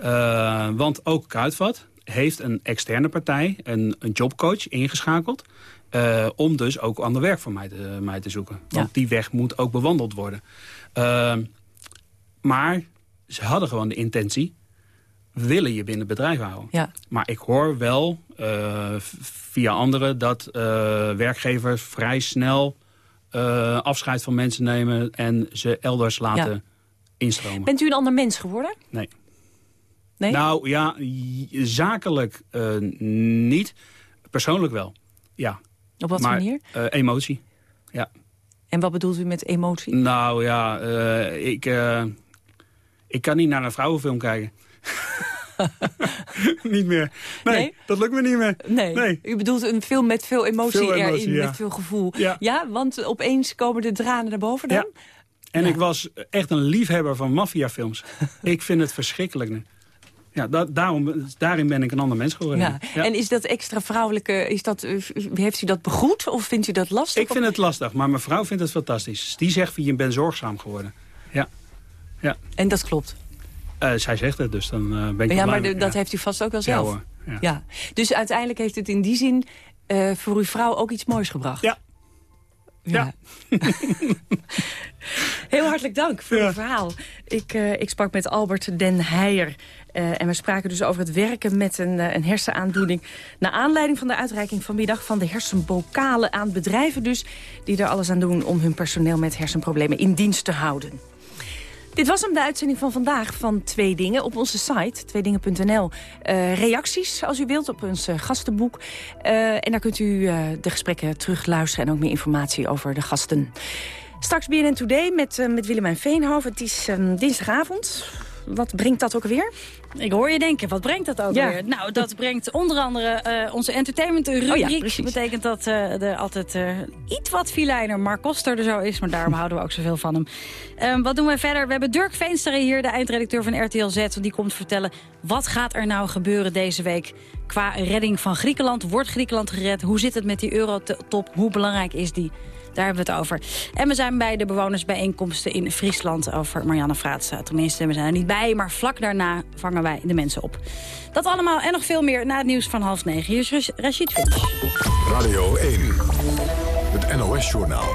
Uh, want ook Kruidvat heeft een externe partij, een, een jobcoach, ingeschakeld... om dus ook ander werk voor mij te, mij te zoeken. Want ja. die weg moet ook bewandeld worden. maar ze hadden gewoon de intentie willen je binnen het bedrijf houden. Ja. Maar ik hoor wel uh, via anderen dat uh, werkgevers vrij snel uh, afscheid van mensen nemen... en ze elders laten ja. instromen. Bent u een ander mens geworden? Nee. nee? Nou ja, zakelijk niet. Persoonlijk wel, ja. Op wat maar, manier? emotie, ja. En wat bedoelt u met emotie? Nou ja, ik, ik kan niet naar een vrouwenfilm kijken. niet meer. Nee, dat lukt me niet meer. Nee. nee. U bedoelt een film met veel emotie, veel emotie erin, met veel gevoel. Ja. ja, want opeens komen de tranen naar boven dan? Ja. En ik was echt een liefhebber van maffiafilms. ik vind het verschrikkelijk nu. Ja, da daarom, daarin ben ik een ander mens geworden. Ja. En is dat extra vrouwelijke, is dat, heeft u dat begroet of vindt u dat lastig? Ik vind het lastig, maar mijn vrouw vindt het fantastisch. Die zegt, je bent zorgzaam geworden. Ja. ja. En dat klopt? Uh, zij zegt het, dus dan uh, ben ik Ja, maar de, dat heeft u vast ook wel zelf. Ja, hoor. Ja. ja. Dus uiteindelijk heeft het in die zin uh, voor uw vrouw ook iets moois gebracht. Ja. Ja. Heel hartelijk dank voor het verhaal. Ik, ik sprak met Albert Den Heijer. En we spraken dus over het werken met een, een hersenaandoening... naar aanleiding van de uitreiking vanmiddag van de hersenbokalen aan bedrijven dus... die er alles aan doen om hun personeel met hersenproblemen in dienst te houden. Dit was hem, de uitzending van vandaag van Twee Dingen. Op onze site, tweedingen.nl. Uh, reacties, als u wilt, op ons uh, gastenboek. Uh, en daar kunt u de gesprekken terugluisteren... en ook meer informatie over de gasten. Straks BNN Today met, met Willemijn Veenhoven. Het is um, dinsdagavond. Wat brengt dat ook weer? Ik hoor je denken, wat brengt dat ook ja. weer? Nou, dat brengt onder andere uh, onze entertainment-rubriek. Oh ja, betekent dat uh, de altijd uh, iets wat filijner Mark Koster er zo is. Maar daarom houden we ook zoveel van hem. Um, wat doen we verder? We hebben Dirk Veenstra hier, de eindredacteur van RTL Z. Die komt vertellen, wat gaat er nou gebeuren deze week... qua redding van Griekenland? Wordt Griekenland gered? Hoe zit het met die eurotop? Hoe belangrijk is die? Daar hebben we het over. En we zijn bij de bewonersbijeenkomsten in Friesland over Marianne Vraatstra. Tenminste, we zijn er niet bij, maar vlak daarna vangen wij de mensen op. Dat allemaal en nog veel meer na het nieuws van half negen. Hier is Rashid Finch. Radio 1, het NOS-journaal.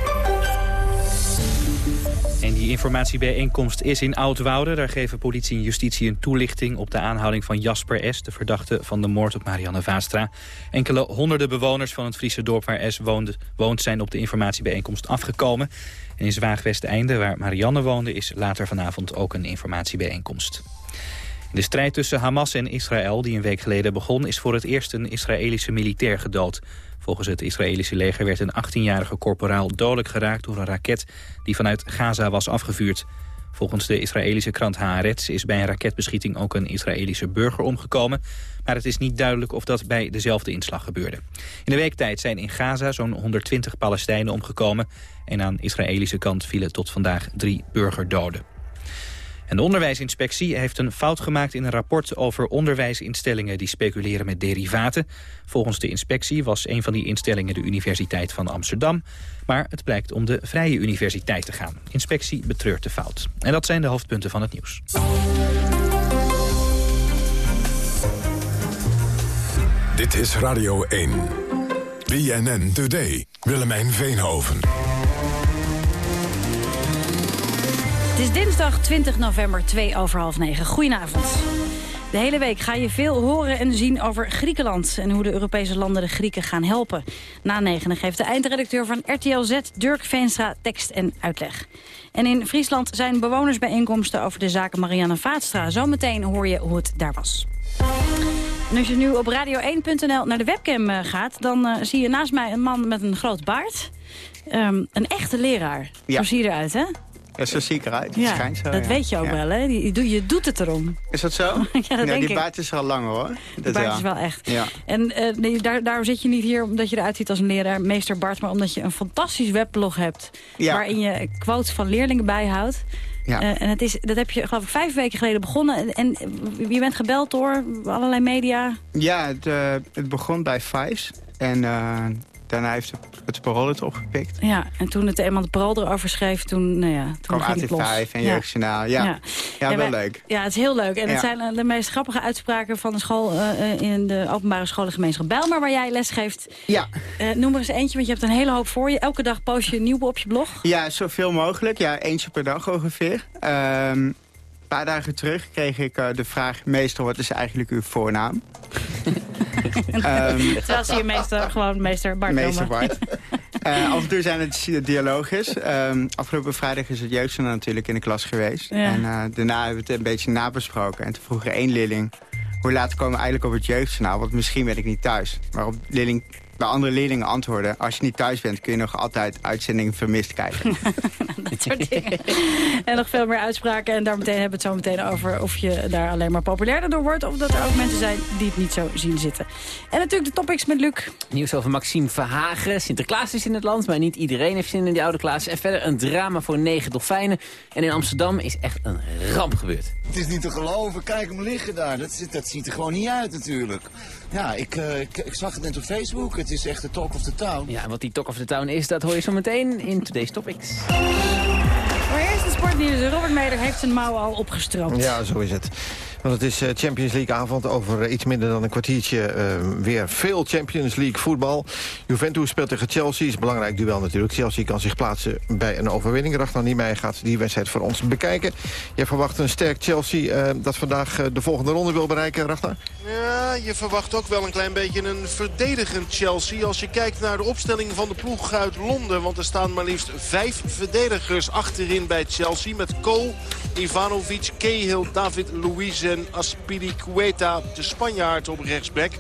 En die informatiebijeenkomst is in Oudwoude. Daar geven politie en justitie een toelichting op de aanhouding van Jasper S., de verdachte van de moord op Marianne Vaastra. Enkele honderden bewoners van het Friese dorp waar S. woonde, woont zijn op de informatiebijeenkomst afgekomen. En in Zwaagwesteinde, waar Marianne woonde, is later vanavond ook een informatiebijeenkomst. De strijd tussen Hamas en Israël, die een week geleden begon... is voor het eerst een Israëlische militair gedood. Volgens het Israëlische leger werd een 18-jarige korporaal dodelijk geraakt door een raket die vanuit Gaza was afgevuurd. Volgens de Israëlische krant Haaretz is bij een raketbeschieting ook een Israëlische burger omgekomen. Maar het is niet duidelijk of dat bij dezelfde inslag gebeurde. In de weektijd zijn in Gaza zo'n 120 Palestijnen omgekomen. En aan Israëlische kant vielen tot vandaag drie burgerdoden. En de onderwijsinspectie heeft een fout gemaakt in een rapport over onderwijsinstellingen die speculeren met derivaten. Volgens de inspectie was een van die instellingen de Universiteit van Amsterdam. Maar het blijkt om de Vrije Universiteit te gaan. Inspectie betreurt de fout. En dat zijn de hoofdpunten van het nieuws. Dit is Radio 1. BNN Today. Willemijn Veenhoven. Het is dinsdag 20 november, 2 over half 9. Goedenavond. De hele week ga je veel horen en zien over Griekenland... en hoe de Europese landen de Grieken gaan helpen. Na negenen geeft de eindredacteur van RTL Z, Dirk Veenstra, tekst en uitleg. En in Friesland zijn bewonersbijeenkomsten over de zaken Marianne Vaatstra. Zometeen hoor je hoe het daar was. En als je nu op radio1.nl naar de webcam eh, gaat... dan uh, zie je naast mij een man met een groot baard. Um, een echte leraar. Ja. Zo zie je eruit, hè? Ja, zo zie ik eruit. Ja, schijnt zo, dat weet je ook wel, hè? Je, je, doet het erom. Is dat zo? ja, dat denk die baard is al lang, hoor. Die baard is wel echt. Ja. En uh, nee, daar, daarom zit je niet hier omdat je eruit ziet als een leraar, meester Bart... maar omdat je een fantastisch weblog hebt... waarin je quotes van leerlingen bijhoudt. Ja. Uh, en het is, dat heb je geloof ik vijf weken geleden begonnen. En, en je bent gebeld door allerlei media. Ja, het, uh, het begon bij Fives. En daarna heeft het parool het opgepikt. Ja, en toen het eenmaal de parool erover schreef, toen, nou ja, toen kwam AT5 en Jeugdjournaal. Ja. Ja. Ja. ja, wel leuk. Ja, het is heel leuk. En het zijn eh, de meest grappige uitspraken van de school uh, in de openbare scholengemeenschap Bijlmer, waar jij les geeft. Ja. Uh, noem er eens eentje, want je hebt een hele hoop voor je. Elke dag post je een nieuwe op je blog. Ja, zoveel mogelijk. Ja, eentje per dag ongeveer. Um, een paar dagen terug kreeg ik uh, de vraag... meester, wat is eigenlijk uw voornaam? um, Terwijl zie je meester gewoon meester Bart Meester Bart. uh, af en toe zijn het dialoges. Um, afgelopen vrijdag is het jeugdjournaal natuurlijk in de klas geweest. Ja. En uh, daarna hebben we het een beetje nabesproken. En toen vroeg er één leerling... hoe laat komen we eigenlijk op het jeugdjournaal? Want misschien ben ik niet thuis. Waarop leerling bij andere leerlingen antwoorden... als je niet thuis bent, kun je nog altijd uitzendingen vermist kijken. Dat soort dingen. en nog veel meer uitspraken. En daar meteen hebben we het zo meteen over of je daar alleen maar populairder door wordt... of dat er ook mensen zijn die het niet zo zien zitten. En natuurlijk de topics met Luc. Nieuws over Maxime Verhagen. Sinterklaas is in het land, maar niet iedereen heeft zin in die oude Klaas. En verder een drama voor negen dolfijnen. En in Amsterdam is echt een ramp gebeurd. Het is niet te geloven. Kijk hem liggen daar. Dat, dat ziet er gewoon niet uit natuurlijk. Ja, ik, uh, ik, ik, zag het net op Facebook. Het is echt de talk of the town. Ja, wat die talk of the town is, dat hoor je zo meteen in Today's Topics. Maar eerst de sportnieuws. Robert Meder heeft zijn mouw al opgestroomd. Ja, zo is het. Want het is eh, Champions League avond. Over eh, iets minder dan een kwartiertje uh, weer veel Champions League voetbal. Juventus speelt tegen Chelsea. is een belangrijk duel natuurlijk. Chelsea kan zich plaatsen bij een overwinning. Ragnar Niemeyer gaat die wedstrijd voor ons bekijken. Je verwacht een sterk Chelsea dat vandaag de volgende ronde wil bereiken, Ragnar? Ja, je verwacht ook wel een klein beetje een verdedigend Chelsea. Als je kijkt naar de opstelling van de ploeg uit Londen. Want er staan maar liefst vijf verdedigers achterin bij Chelsea. Met Cole, Ivanovic, Cahill, David Luiz en Aspilicueta, de Spanjaard op rechtsback.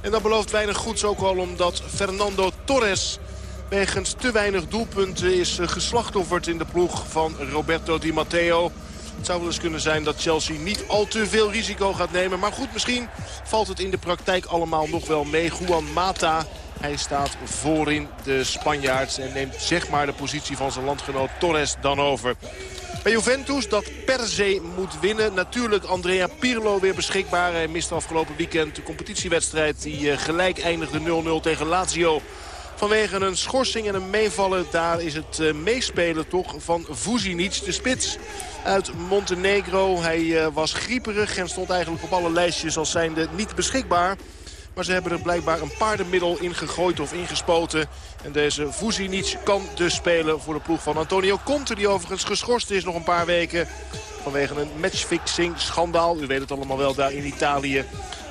En dat belooft weinig goeds ook al omdat Fernando Torres wegens te weinig doelpunten is geslachtofferd in de ploeg van Roberto Di Matteo. Het zou wel eens kunnen zijn dat Chelsea niet al te veel risico gaat nemen. Maar goed, misschien valt het in de praktijk allemaal nog wel mee. Juan Mata, hij staat voorin de Spanjaard en neemt zeg maar de positie van zijn landgenoot Torres dan over. Bij Juventus dat per se moet winnen. Natuurlijk Andrea Pirlo weer beschikbaar. Hij miste afgelopen weekend de competitiewedstrijd die eh, gelijk eindigde 0-0 tegen Lazio. Vanwege een schorsing en een meevallen, daar is het uh, meespelen toch van Vuzinic, de spits uit Montenegro. Hij eh, was grieperig en stond eigenlijk op alle lijstjes als zijnde niet beschikbaar. Maar ze hebben er blijkbaar een paardenmiddel in gegooid of ingespoten. En deze Vuzinic kan dus spelen voor de ploeg van Antonio Conte. Die overigens geschorst is nog een paar weken. Vanwege een matchfixing schandaal. U weet het allemaal wel daar in Italië.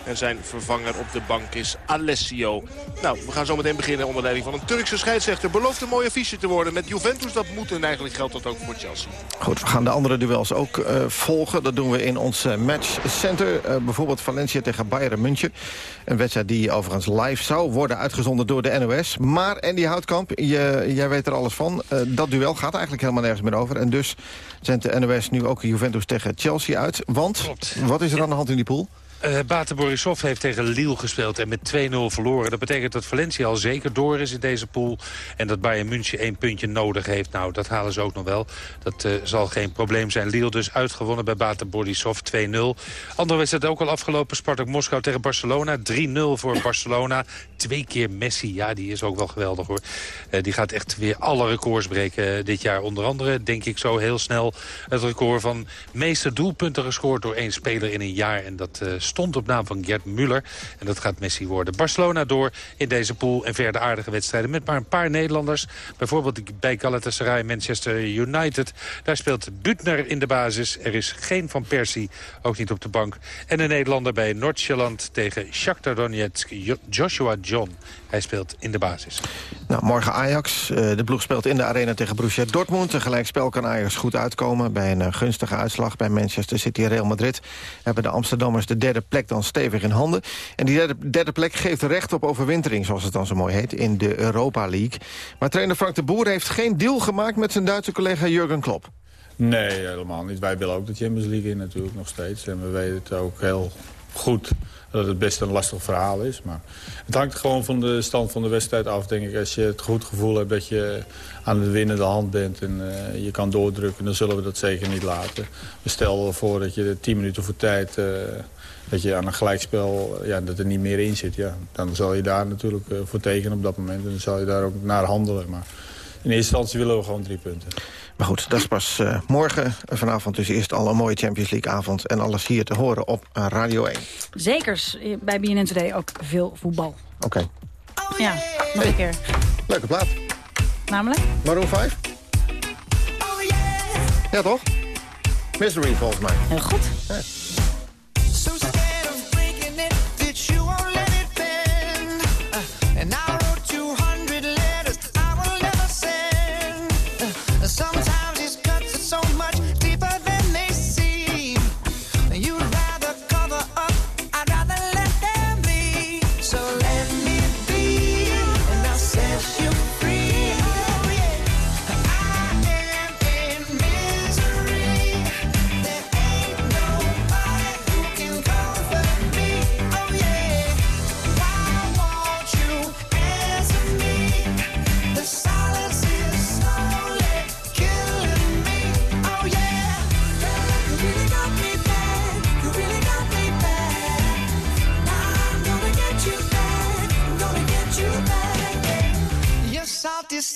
En zijn vervanger op de bank is Alessio. Nou, we gaan zo meteen beginnen onder leiding van een Turkse scheidsrechter. Belooft een mooie affiche te worden met Juventus. Dat moet en eigenlijk geldt dat ook voor Chelsea. Goed, we gaan de andere duels ook uh, volgen. Dat doen we in ons uh, matchcenter. Uh, bijvoorbeeld Valencia tegen Bayern München. Een wedstrijd die overigens live zou worden uitgezonden door de NOS. Maar Andy Houtkamp, je, jij weet er alles van. dat duel gaat eigenlijk helemaal nergens meer over. En dus zendt de NOS nu ook Juventus tegen Chelsea uit. Want, Klopt. wat is er aan de hand in die pool? Uh, Bate Borisov heeft tegen Lille gespeeld en met 2-0 verloren. Dat betekent dat Valencia al zeker door is in deze pool. En dat Bayern München één puntje nodig heeft. Nou, dat halen ze ook nog wel. Dat uh, zal geen probleem zijn. Lille dus uitgewonnen bij Bate Borisov 2-0. Andere wedstrijd ook al afgelopen. Spartak Moskou tegen Barcelona. 3-0 voor Barcelona. Twee keer Messi. Ja, die is ook wel geweldig hoor. Uh, die gaat echt weer alle records breken dit jaar. Onder andere, denk ik zo heel snel, het record van meeste doelpunten gescoord door één speler in een jaar. En dat stond op naam van Gerd Muller. En dat gaat Messi worden. Barcelona door in deze pool en verder aardige wedstrijden met maar een paar Nederlanders. Bijvoorbeeld bij Galatasaray Manchester United. Daar speelt Butner in de basis. Er is geen Van Persie, ook niet op de bank. En een Nederlander bij Noord-Sjælland tegen Shakhtar Donetsk, Joshua John. Hij speelt in de basis. Nou, morgen Ajax. Uh, de ploeg speelt in de arena tegen Borussia Dortmund. Een gelijkspel kan Ajax goed uitkomen. Bij een uh, gunstige uitslag bij Manchester City en Real Madrid... hebben de Amsterdammers de derde plek dan stevig in handen. En die derde, derde plek geeft recht op overwintering, zoals het dan zo mooi heet... in de Europa League. Maar trainer Frank de Boer heeft geen deal gemaakt... met zijn Duitse collega Jurgen Klopp. Nee, helemaal niet. Wij willen ook de Champions League in natuurlijk nog steeds. En we weten het ook heel goed dat het best een lastig verhaal is. Maar het hangt gewoon van de stand van de wedstrijd af, denk ik. Als je het goed gevoel hebt dat je aan de winnende hand bent en uh, je kan doordrukken... dan zullen we dat zeker niet laten. We stellen voor dat je tien minuten voor tijd... Uh, dat je aan een gelijkspel, ja, dat er niet meer in zit. Ja. Dan zal je daar natuurlijk uh, voor tekenen op dat moment. En dan zal je daar ook naar handelen. Maar in eerste instantie willen we gewoon drie punten. Maar goed, dat is pas uh, morgen. Vanavond dus eerst al een mooie Champions League avond. En alles hier te horen op Radio 1. Zekers. Bij BNN Today ook veel voetbal. Oké. Okay. Ja, nog een keer. Leuke plaat. Namelijk? Maroon 5. Ja, toch? Misery, volgens mij. Heel goed. Ja.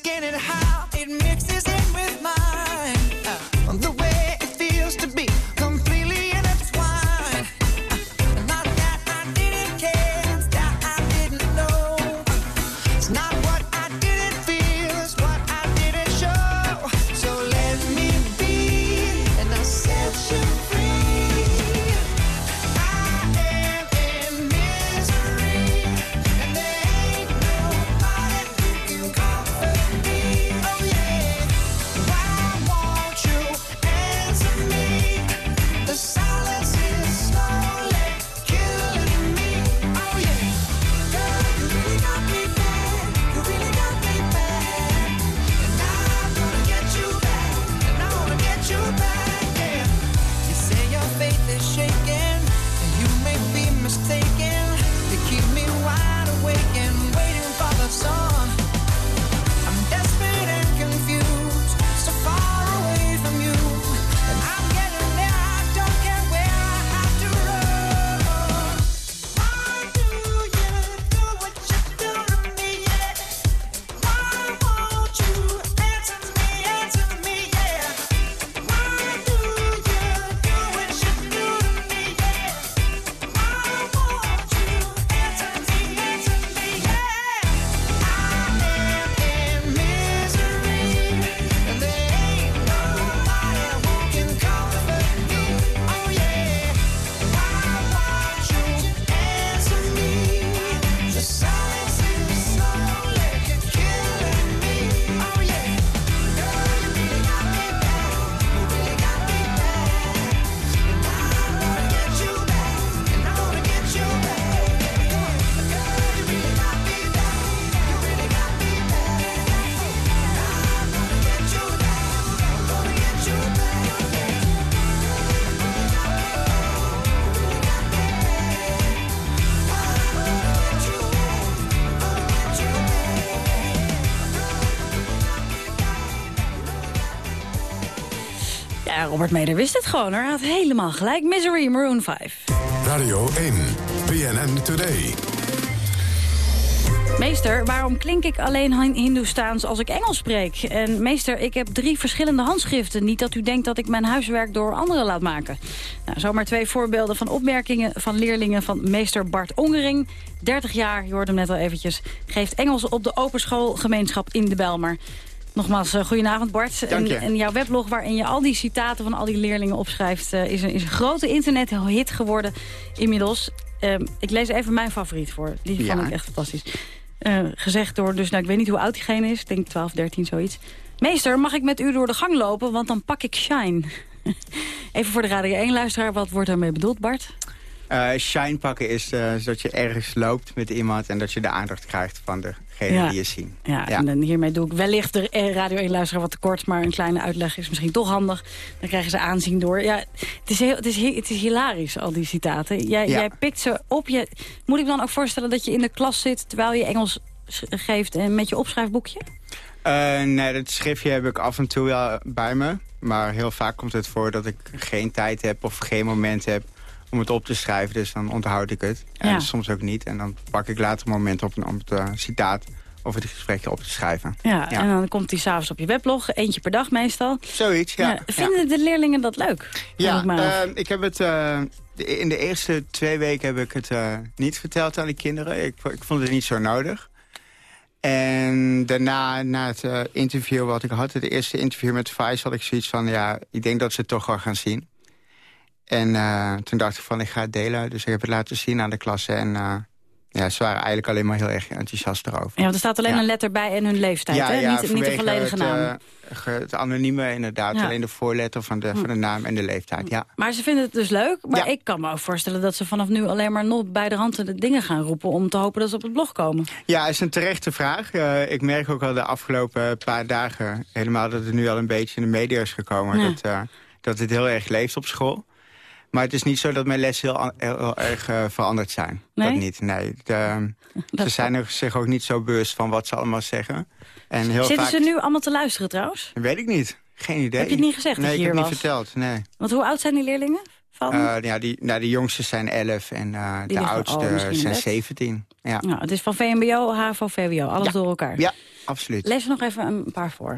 getting high. Robert Meder wist het gewoon. Hij had helemaal gelijk. Misery, Maroon 5. Radio 1, BNN Today. Meester, waarom klink ik alleen Hindoestaans als ik Engels spreek? En meester, ik heb drie verschillende handschriften. Niet dat u denkt dat ik mijn huiswerk door anderen laat maken. Nou, zomaar twee voorbeelden van opmerkingen van leerlingen van meester Bart Ongering. 30 jaar, je hoorde hem net al eventjes, geeft Engels op de open schoolgemeenschap in de Belmer. Nogmaals, uh, goedenavond Bart. En, en, jouw weblog waarin je al die citaten van al die leerlingen opschrijft... Uh, is, een, is een grote internethit geworden inmiddels. Uh, ik lees even mijn favoriet voor. Die vond ik echt fantastisch. Eh, gezegd door, dus nou, ik weet niet hoe oud diegene is. Ik denk 12, 13, zoiets. Meester, mag ik met u door de gang lopen, want dan pak ik shine. even voor de Radio 1-luisteraar, wat wordt daarmee bedoeld, Bart? Uh, shine pakken is uh, dat je ergens loopt met iemand... en dat je de aandacht krijgt van degene die je ziet. Ja, ja, en hiermee doe ik wellicht de Radio 1-luisteraar wat tekort... maar een kleine uitleg is misschien toch handig. Dan krijgen ze aanzien door. Ja, het, is heel, het, is, het is hilarisch, al die citaten. Jij, jij pikt ze op. Je, moet ik dan ook voorstellen dat je in de klas zit... terwijl je Engels geeft en met je opschrijfboekje? Uh, nee, dat schriftje heb ik af en toe wel bij me. Maar heel vaak komt het voor dat ik geen tijd heb of geen moment heb om het op te schrijven. Dus dan onthoud ik het. En soms ook niet. En dan pak ik later een moment op om het uh, citaat of het gesprekje op te schrijven. Ja, en dan komt hij s'avonds op je weblog. Eentje per dag meestal. Zoiets, ja. vinden de leerlingen dat leuk? Ja, ik, uh, ik, heb het... Uh, in de eerste twee weken heb ik het niet verteld aan de kinderen. Ik, ik, vond het niet zo nodig. En daarna, na het interview wat ik had... het eerste interview met Vice, had ik zoiets van... ja, ik denk dat ze het toch wel gaan zien. En uh, toen dacht ik van, ik ga het delen. Dus ik heb het laten zien aan de klasse. En uh, ja, ze waren eigenlijk alleen maar heel erg enthousiast erover. Ja, want er staat alleen ja. een letter bij en hun leeftijd, ja, hè? Ja, niet, niet de volledige het, naam. Uh, het anonieme inderdaad, alleen de voorletter van de, hm. van de naam en de leeftijd, ja. Maar ze vinden het dus leuk. Maar ik kan me ook voorstellen dat ze vanaf nu alleen maar nog bij de rand de dingen gaan roepen... om te hopen dat ze op het blog komen. Ja, is een terechte vraag. ik merk ook al de afgelopen paar dagen... helemaal dat het nu al een beetje in de media is gekomen... dat, dat het heel erg leeft op school. Maar het is niet zo dat mijn lessen heel, heel, erg uh, veranderd zijn. Nee? Dat niet, nee. De, ze zijn er zich ook niet zo bewust van wat ze allemaal zeggen. En heel Zitten vaak... ze nu allemaal te luisteren trouwens? Weet ik niet. Geen idee. Heb je het niet gezegd Nee, dat ik heb het niet verteld. Nee. Want hoe oud zijn die leerlingen? Van? Uh, ja, die, nou, de jongste zijn 11 en uh, de oudste zijn 17. Ja. Nou, het is van VMBO, HAVO, VWO, alles ja. door elkaar. Ja, absoluut. Lees er nog even een paar voor.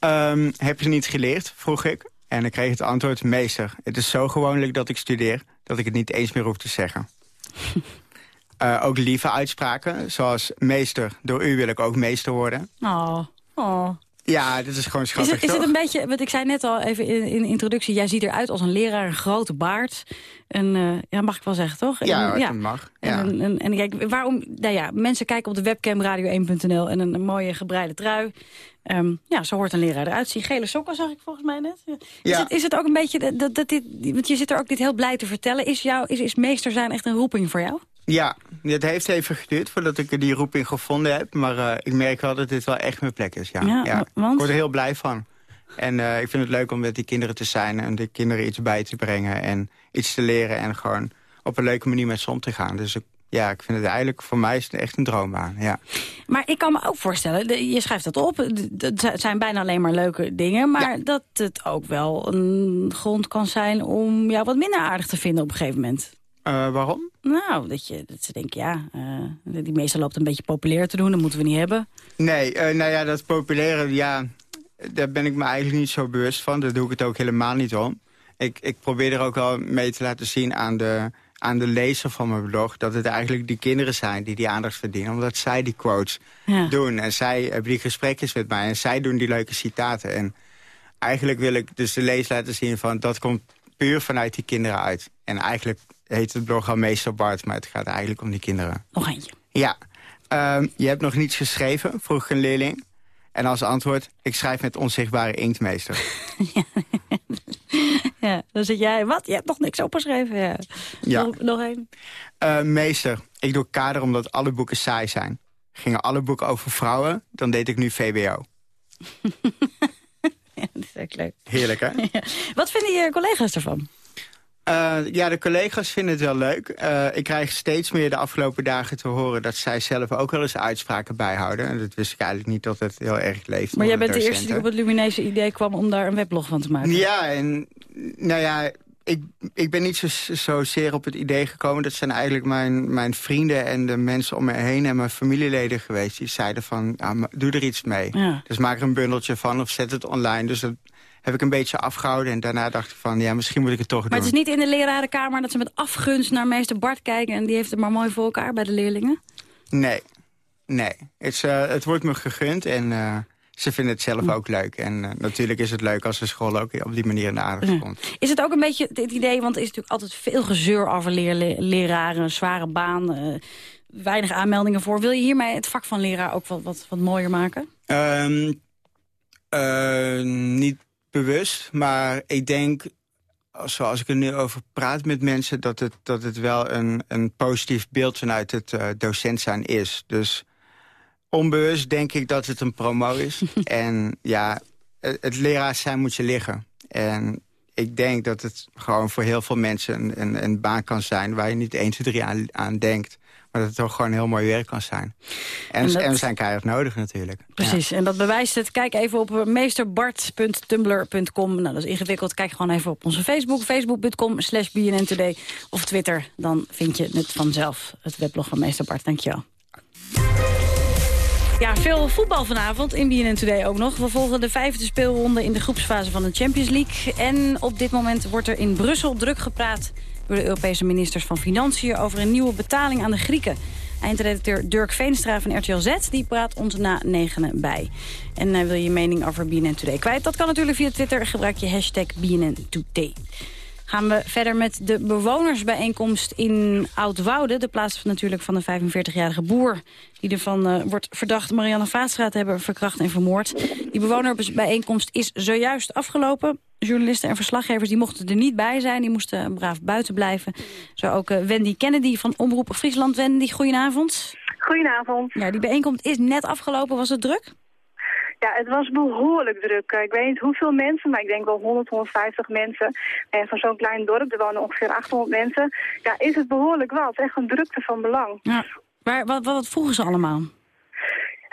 Um, heb je niet geleerd, vroeg ik. En ik kreeg het antwoord, meester, het is zo gewoonlijk dat ik studeer... dat ik het niet eens meer hoef te zeggen. ook lieve uitspraken, zoals meester. Door u wil ik ook meester worden. Oh, oh. Ja, dit is gewoon schattig, Is het, is het een beetje, want ik zei net al even in, in de introductie... jij ziet eruit als een leraar, een grote baard. En, uh, ja, mag ik wel zeggen, toch? Ja, dat mag. Ja. En, en, en, kijk, waarom... Nou ja, mensen kijken op de webcam radio1.nl... en een, een, mooie gebreide trui. Um, ja, zo hoort een leraar eruit zien. Gele sokken zag ik volgens mij net. Is, ja. het, is het ook een beetje... Dat, dat dit, want je zit er ook dit heel blij te vertellen. Is, jou, is, is meester zijn echt een roeping voor jou? Ja, het heeft even geduurd voordat ik die roeping gevonden heb. Maar uh, ik merk wel dat dit wel echt mijn plek is. Ja. Ja, ja. Want? Ik word er heel blij van. En uh, ik vind het leuk om met die kinderen te zijn en de kinderen iets bij te brengen. En iets te leren en gewoon op een leuke manier met ze om te gaan. Dus ik, ja, ik vind het eigenlijk, voor mij is het echt een droombaan. Ja. Maar ik kan me ook voorstellen, je schrijft dat op. Het zijn bijna alleen maar leuke dingen. Maar ja. dat het ook wel een grond kan zijn om jou wat minder aardig te vinden op een gegeven moment. Uh, waarom? Nou, dat, je, dat ze denken, ja, uh, die meester loopt een beetje populair te doen. Dat moeten we niet hebben. Nee, uh, nou ja, dat populaire, ja, daar ben ik me eigenlijk niet zo bewust van. Daar doe ik het ook helemaal niet om. Ik, ik probeer er ook wel mee te laten zien aan de, aan de lezer van mijn blog... dat het eigenlijk die kinderen zijn die die aandacht verdienen. Omdat zij die quotes ja. doen. En zij hebben die gesprekjes met mij. En zij doen die leuke citaten. En eigenlijk wil ik dus de lezer laten zien van... dat komt puur vanuit die kinderen uit. En eigenlijk heet het al Meester Bart, maar het gaat eigenlijk om die kinderen. Nog eentje. Ja. Um, je hebt nog niets geschreven, vroeg een leerling. En als antwoord, ik schrijf met onzichtbare inktmeester. ja, dan zit jij, wat? Je hebt nog niks opgeschreven? Ja. ja. Nog, nog één. Uh, meester, ik doe kader omdat alle boeken saai zijn. Gingen alle boeken over vrouwen, dan deed ik nu VBO. ja, dat is echt leuk. Heerlijk, hè? Ja. Wat vinden je collega's ervan? Uh, ja, de collega's vinden het wel leuk. Uh, ik krijg steeds meer de afgelopen dagen te horen... dat zij zelf ook wel eens uitspraken bijhouden. En dat wist ik eigenlijk niet dat het heel erg leeft. Maar jij bent docenten. de eerste die op het lumineuze idee kwam... om daar een weblog van te maken. Ja, en nou ja, ik, ik ben niet zo, zozeer op het idee gekomen. Dat zijn eigenlijk mijn, mijn vrienden en de mensen om me heen... en mijn familieleden geweest. Die zeiden van, ja, doe er iets mee. Ja. Dus maak er een bundeltje van of zet het online. Dus dat heb ik een beetje afgehouden. En daarna dacht ik van, ja, misschien moet ik het toch maar doen. Maar het is niet in de lerarenkamer dat ze met afgunst naar meester Bart kijken... en die heeft het maar mooi voor elkaar bij de leerlingen? Nee, nee. Het, is, uh, het wordt me gegund en uh, ze vinden het zelf ook leuk. En uh, natuurlijk is het leuk als de school ook op die manier in de aandacht komt. Is het ook een beetje het idee, want er is natuurlijk altijd veel gezeur over leer, leraren... zware baan, weinig aanmeldingen voor. Wil je hiermee het vak van leraar ook wat, wat, wat mooier maken? Um, niet bewust, maar ik denk, zoals ik er nu over praat met mensen... dat het, dat het wel een, een positief beeld vanuit het uh, docent zijn is. Dus onbewust denk ik dat het een promo is. en ja, het, het leraar zijn moet je liggen. En ik denk dat het gewoon voor heel veel mensen een, een, een baan kan zijn... waar je niet 1, 2, 3 aan, aan denkt. Maar dat het toch gewoon heel mooi werk kan zijn. En, en, dat... en we zijn keihard nodig natuurlijk. Precies, ja. en dat bewijst het. Kijk even op meesterbart.tumblr.com. Nou, dat is ingewikkeld. Kijk gewoon even op onze Facebook. Facebook.com slash BNN Today. Of Twitter. Dan vind je het vanzelf. Het weblog van Meester Bart. Dankjewel. Ja, veel voetbal vanavond in BNN Today ook nog. We volgen de vijfde speelronde in de groepsfase van de Champions League. En op dit moment wordt er in Brussel druk gepraat de Europese ministers van Financiën... over een nieuwe betaling aan de Grieken. Eindredacteur Dirk Veenstra van RTL Z die praat ons na negenen bij. En uh, wil je mening over BNN Today kwijt? Dat kan natuurlijk via Twitter. Gebruik je hashtag BNN Today. Gaan we verder met de bewonersbijeenkomst in Oudwoude. De plaats natuurlijk van de 45-jarige boer... die ervan uh, wordt verdacht Marianne Vaatstra te hebben verkracht en vermoord. Die bewonersbijeenkomst is zojuist afgelopen. Journalisten en verslaggevers die mochten er niet bij zijn. Die moesten braaf buiten blijven. Zo ook uh, Wendy Kennedy van Omroep Friesland. Wendy, goedenavond. Goedenavond. Ja, die bijeenkomst is net afgelopen. Was het druk? Ja, het was behoorlijk druk. Ik weet niet hoeveel mensen, maar ik denk wel 100, 150 mensen. En van zo'n klein dorp, er wonen ongeveer 800 mensen. Ja, is het behoorlijk wat. Echt een drukte van belang. Ja. Maar wat, wat vroegen ze allemaal?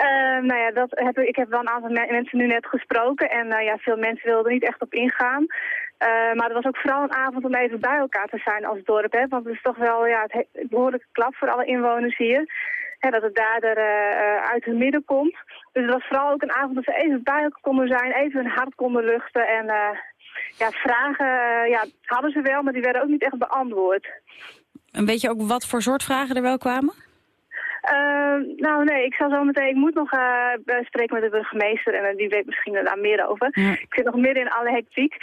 Uh, nou ja, dat heb, ik heb wel een aantal mensen nu net gesproken. En uh, ja, veel mensen wilden niet echt op ingaan. Uh, maar het was ook vooral een avond om even bij elkaar te zijn als dorp. Hè? Want het is toch wel ja, het behoorlijke klap voor alle inwoners hier. Hè, dat het uh, uit hun midden komt. Dus het was vooral ook een avond dat ze even bij elkaar konden zijn. Even hun hart konden luchten. En ja, vragen ja, hadden ze wel, maar die werden ook niet echt beantwoord. En weet je ook wat voor soort vragen er wel kwamen? Uh, nou nee, ik zal zo meteen, ik moet nog uh, spreken met de burgemeester en uh, die weet misschien daar meer over. Ik zit nog midden in alle hectiek.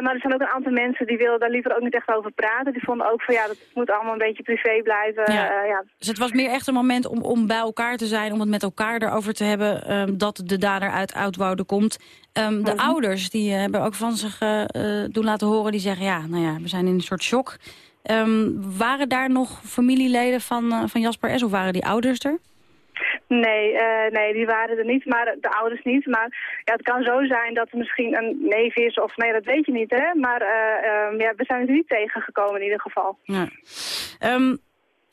maar er zijn ook een aantal mensen die willen daar liever ook niet echt over praten. Die vonden ook van ja, dat moet allemaal een beetje privé blijven. Ja. ja. Dus het was meer echt een moment om, om bij elkaar te zijn, om het met elkaar erover te hebben um, dat de dader uit Oudwoude komt. Um, de mhm. ouders die hebben ook van zich doen laten horen, die zeggen ja, nou ja, we zijn in een soort shock. Um, waren daar nog familieleden van, uh, van Jasper S. of waren die ouders er? Nee, uh, nee, die waren er niet, maar de ouders niet. Maar ja, het kan zo zijn dat er misschien een neef is of nee, dat weet je niet, hè. Maar uh, um, ja, we zijn er niet tegengekomen in ieder geval. Ja. Um,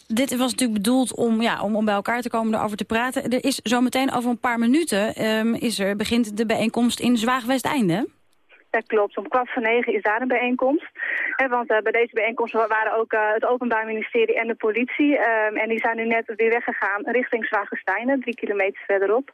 dit was natuurlijk bedoeld om, ja, om, om bij elkaar te komen, erover te praten. Er is zometeen over een paar minuten um, is er, begint de bijeenkomst in Zwaagwesteinde. Dat klopt. Om kwart voor negen is daar een bijeenkomst. want uh, bij deze bijeenkomst waren ook uh, het Openbaar Ministerie en de politie. Um, en die zijn nu net weer weggegaan richting Zwagensteinen, drie kilometer verderop.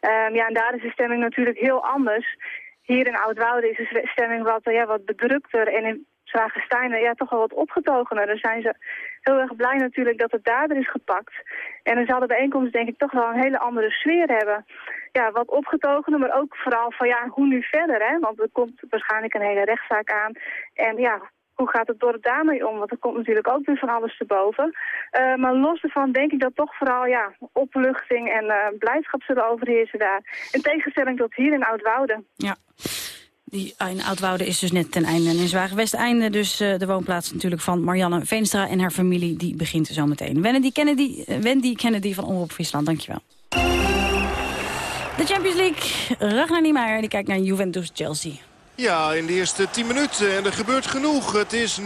Um, ja, en daar is de stemming natuurlijk heel anders. Hier in Oudwoude is de stemming wat, ja, wat bedrukter. En in Zwagensteinen ja, toch wel wat opgetogener. Dan zijn ze heel erg blij natuurlijk dat het dader is gepakt. En dan zal de bijeenkomst denk ik toch wel een hele andere sfeer hebben ja, wat opgetogener, maar ook vooral van ja, hoe nu verder, hè? Want er komt waarschijnlijk een hele rechtszaak aan. En ja, hoe gaat het dorp daarmee om? Want er komt natuurlijk ook weer van alles te boven. Uh, maar los daarvan denk ik dat toch vooral ja, opluchting en uh, blijdschap zullen overheersen daar. In tegenstelling tot hier in Oudwoude. Ja. Die in Oudwoude is dus net ten einde en in Zwaagwesteinde. Dus uh, de woonplaats natuurlijk van Marianne Veenstra en haar familie. Die begint zo meteen. Wendy Kennedy, Wendy Kennedy van Omroep Friesland, dankjewel. De Champions League. Ragnar Niemeyer die kijkt naar Juventus-Chelsea. Ja, in de eerste 10 minuten. En er gebeurt genoeg. Het is 0-0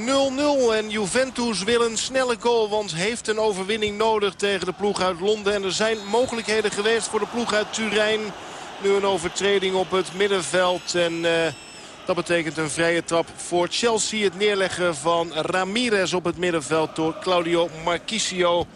en Juventus wil een snelle goal. Want heeft een overwinning nodig tegen de ploeg uit Londen. En er zijn mogelijkheden geweest voor de ploeg uit Turijn. Nu een overtreding op het middenveld. En uh, dat betekent een vrije trap voor Chelsea. Het neerleggen van Ramirez op het middenveld door Claudio Marquisio.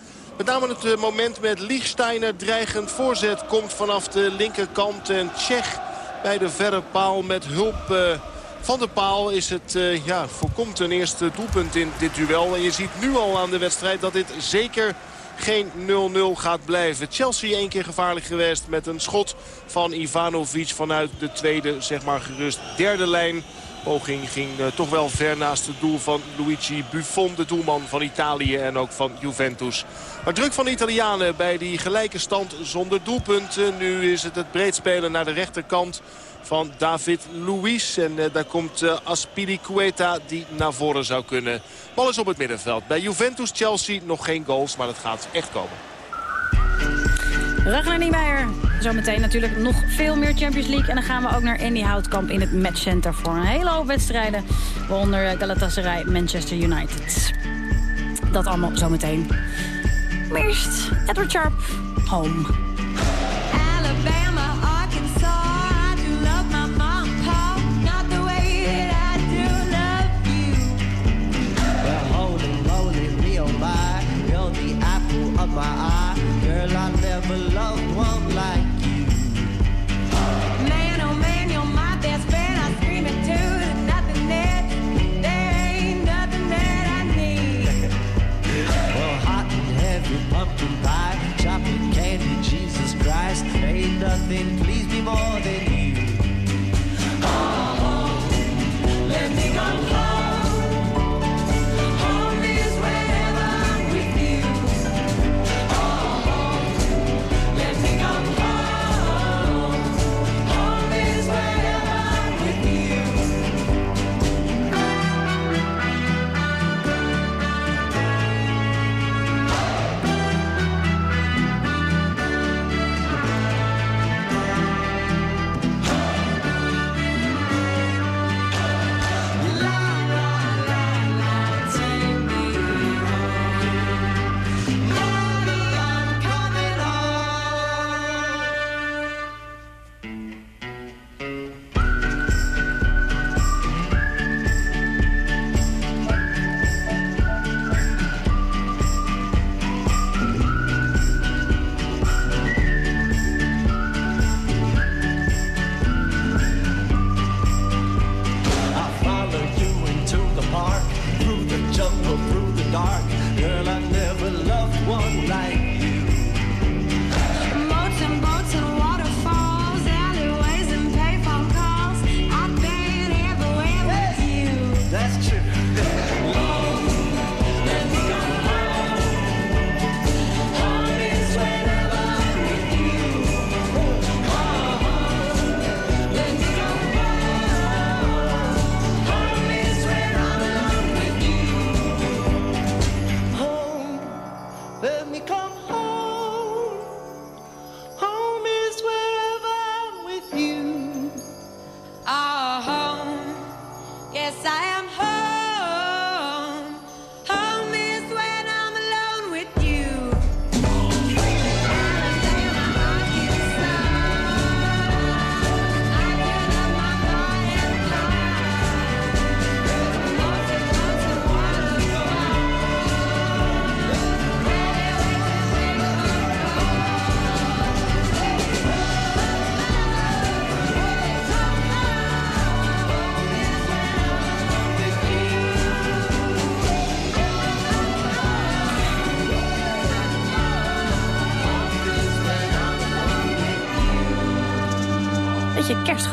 Met name het eh, moment met Liechsteiner dreigend voorzet komt vanaf de linkerkant. En Tsjech bij de verre paal met hulp eh, van de paal is het, uh, ja, voorkomt een eerste doelpunt in dit duel. En je ziet nu al aan de wedstrijd dat dit zeker geen 0-0 gaat blijven. Chelsea één keer gevaarlijk geweest met een schot van Ivanovic vanuit de tweede, zeg maar gerust derde lijn. Poging ging uh, toch wel ver naast het doel van Luigi Buffon, de doelman van Italië en ook van Juventus. Maar druk van de Italianen bij die gelijke stand zonder doelpunten. Nu is het het breed spelen naar de rechterkant van David Luiz. En uh, daar komt uh, Aspilicueta die naar voren zou kunnen. Bal is op het middenveld. Bij Juventus-Chelsea nog geen goals, maar het gaat echt komen. Ragnar Niemeyer. Zometeen natuurlijk nog veel meer Champions League. En dan gaan we ook naar Andy Houtkamp in het matchcenter voor een hele hoop wedstrijden. Waaronder Galatasaray, Manchester United. Dat allemaal zometeen. Maar eerst Edward Sharp, Home.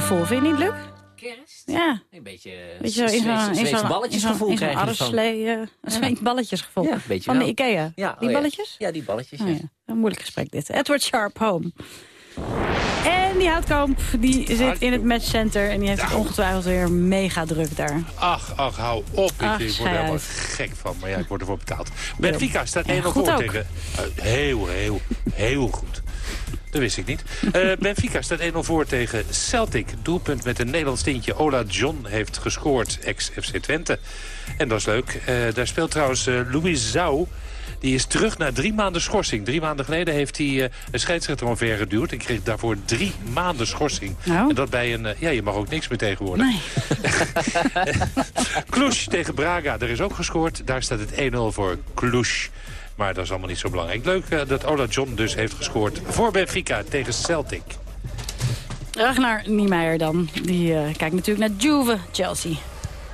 Beetje kerstgevoel, vind je niet, Luc? Kerst? Ja. Een beetje, beetje zo in zo'n balletjesgevoel krijg je. Een balletjesgevoel. Ja, beetje van de. Ikea. Ja, die oh balletjes? Ja, die balletjes. Oh ja. Een moeilijk gesprek dit. Edward Sharp, home. En die Houtkamp die zit in het matchcenter en die heeft het ongetwijfeld weer mega druk daar. Ach, ach, hou op. Ik, Ach, ik word er helemaal gek van. Maar ja, ik word ervoor betaald. Benfica staat 1-0 Ja, goed voor tegen... eh, heel, heel, heel goed. Dat wist ik niet. Eh, Benfica staat 1-0 voor tegen Celtic. Doelpunt met een Nederlands tintje. Ola John heeft gescoord, ex-FC Twente. En dat is leuk. Eh, daar speelt trouwens eh, Louis Zou. Die is terug na drie maanden schorsing. Drie maanden geleden heeft hij een scheidsrechter omver geduwd... en kreeg daarvoor drie maanden schorsing. Nou? En dat bij een... ja, je mag ook niks meer tegenwoordig. Nee. Cluj tegen Braga, er is ook gescoord. Daar staat het 1-0 voor Cluj. Maar dat is allemaal niet zo belangrijk. Leuk eh, dat Ola John dus heeft gescoord voor Benfica tegen Celtic. Ragnar Niemeyer dan. Die eh, kijkt natuurlijk naar Juve, Chelsea.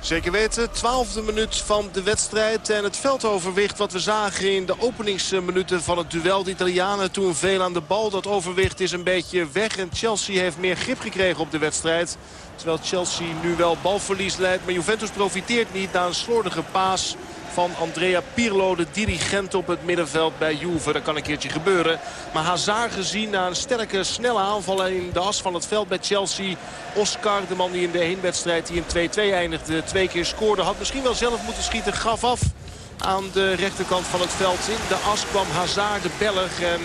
Zeker weten, twaalfde minuut van de wedstrijd. En het veldoverwicht wat we zagen in de openingsminuten van het duel. De Italianen toen veel aan de bal. Dat overwicht is een beetje weg. En Chelsea heeft meer grip gekregen op de wedstrijd. Terwijl Chelsea nu wel balverlies leidt. Maar Juventus profiteert niet na een slordige paas van Andrea Pirlo, de dirigent op het middenveld bij Juve. Dat kan een keertje gebeuren. Maar Hazard gezien na een sterke, snelle aanval in de as van het veld bij Chelsea. Oscar, de man die in de heenwedstrijd die in 2-2 eindigde, twee keer scoorde. Had misschien wel zelf moeten schieten, gaf af aan de rechterkant van het veld. In de as kwam Hazard, de Belg. En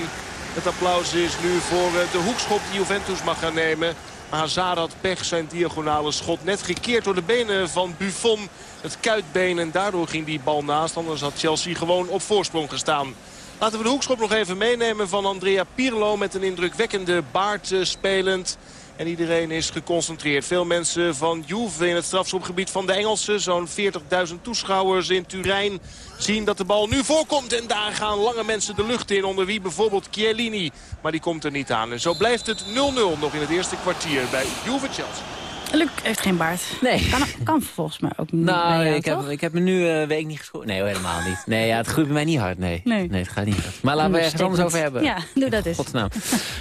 het applaus is nu voor eh, de hoekschop die Juventus mag gaan nemen. Hazard had pech, zijn diagonale schot net gekeerd door de benen van Buffon. Het kuitbeen en daardoor ging die bal naast. Anders had Chelsea gewoon op voorsprong gestaan. Laten we de hoekschop nog even meenemen van Andrea Pirlo met een indrukwekkende baard eh, spelend. En iedereen is geconcentreerd. Veel mensen van Juve in het strafschopgebied van de Engelsen. Zo'n 40.000 toeschouwers in Turijn zien dat de bal nu voorkomt. En daar gaan lange mensen de lucht in. Onder wie bijvoorbeeld Chiellini. Maar die komt er niet aan. En zo blijft het 0-0 nog in het eerste kwartier bij Juve-Chelsea. Luc heeft geen baard. Nee. Kan, kan volgens mij ook niet. Nou, jou, ik, heb, ik heb me nu een week niet gescoord. Nee, helemaal niet. Nee, ja, het groeit bij mij niet hard, nee. Nee. het gaat niet hard. Maar laten we ergens anders over hebben. Ja, doe dat eens. Godsnaam.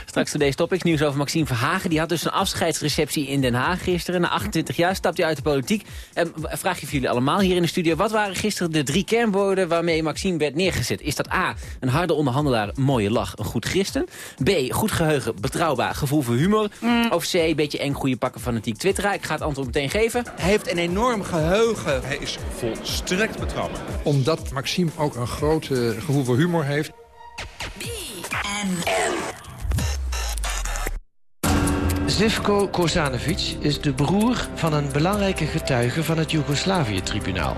Straks voor deze topics nieuws over Maxime Verhagen. Die had dus een afscheidsreceptie in Den Haag gisteren. Na 28 jaar stapt hij uit de politiek. En vraag je voor jullie allemaal hier in de studio. Wat waren gisteren de drie kernwoorden waarmee Maxime werd neergezet? Is dat A, een harde onderhandelaar, een mooie lach, een goed christen? B, goed geheugen, betrouwbaar, gevoel voor humor? Of C, beetje eng, goede pakken, fanatiek twitteraar? Ik ga het antwoord meteen geven. Hij heeft een enorm geheugen. Hij is volstrekt betrouwbaar. Omdat Maxime ook een groot gevoel voor humor heeft. Zivko Kozanovic is de broer van een belangrijke getuige van het Joegoslavië-tribunaal.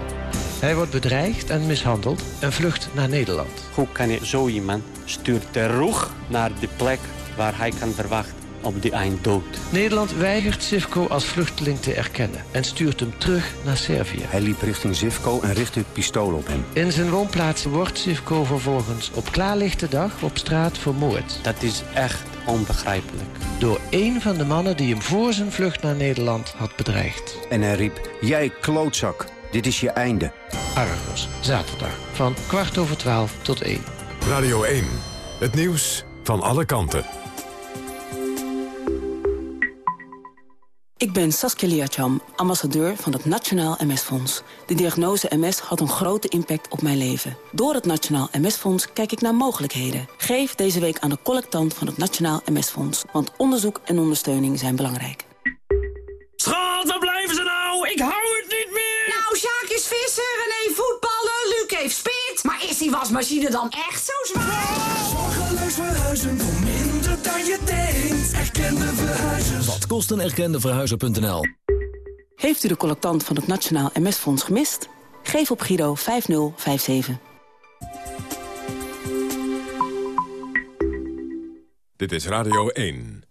Hij wordt bedreigd en mishandeld en vlucht naar Nederland. Hoe kan je zo iemand stuurt terug naar de plek waar hij kan verwachten op die einddood? Nederland weigert Zivko als vluchteling te erkennen en stuurt hem terug naar Servië. Hij liep richting Zivko en richtte het pistool op hem. In zijn woonplaats wordt Zivko vervolgens op klaarlichte dag op straat vermoord. Dat is echt onbegrijpelijk. Door een van de mannen die hem voor zijn vlucht naar Nederland had bedreigd. En hij riep, jij klootzak, dit is je einde. Argos, zaterdag, van kwart over twaalf tot één. Radio 1, het nieuws van alle kanten. Ik ben Saskia Liacham, ambassadeur van het Nationaal MS-fonds. De diagnose MS had een grote impact op mijn leven. Door het Nationaal MS-fonds kijk ik naar mogelijkheden. Geef deze week aan de collectant van het Nationaal MS-fonds. Want onderzoek en ondersteuning zijn belangrijk. Schat, waar blijven ze nou? Ik hou het niet meer! Nou, Sjaak is vissen, René voetballen, Luc heeft spit. Maar is die wasmachine dan echt zo zwaar? Zorgeloos verhuizen dan je denkt. Erkende verhuizers. Wat kost een erkende verhuizer.nl? Heeft u de collectant van het Nationaal MS-fonds gemist? Geef op Giro 5057. Dit is Radio 1.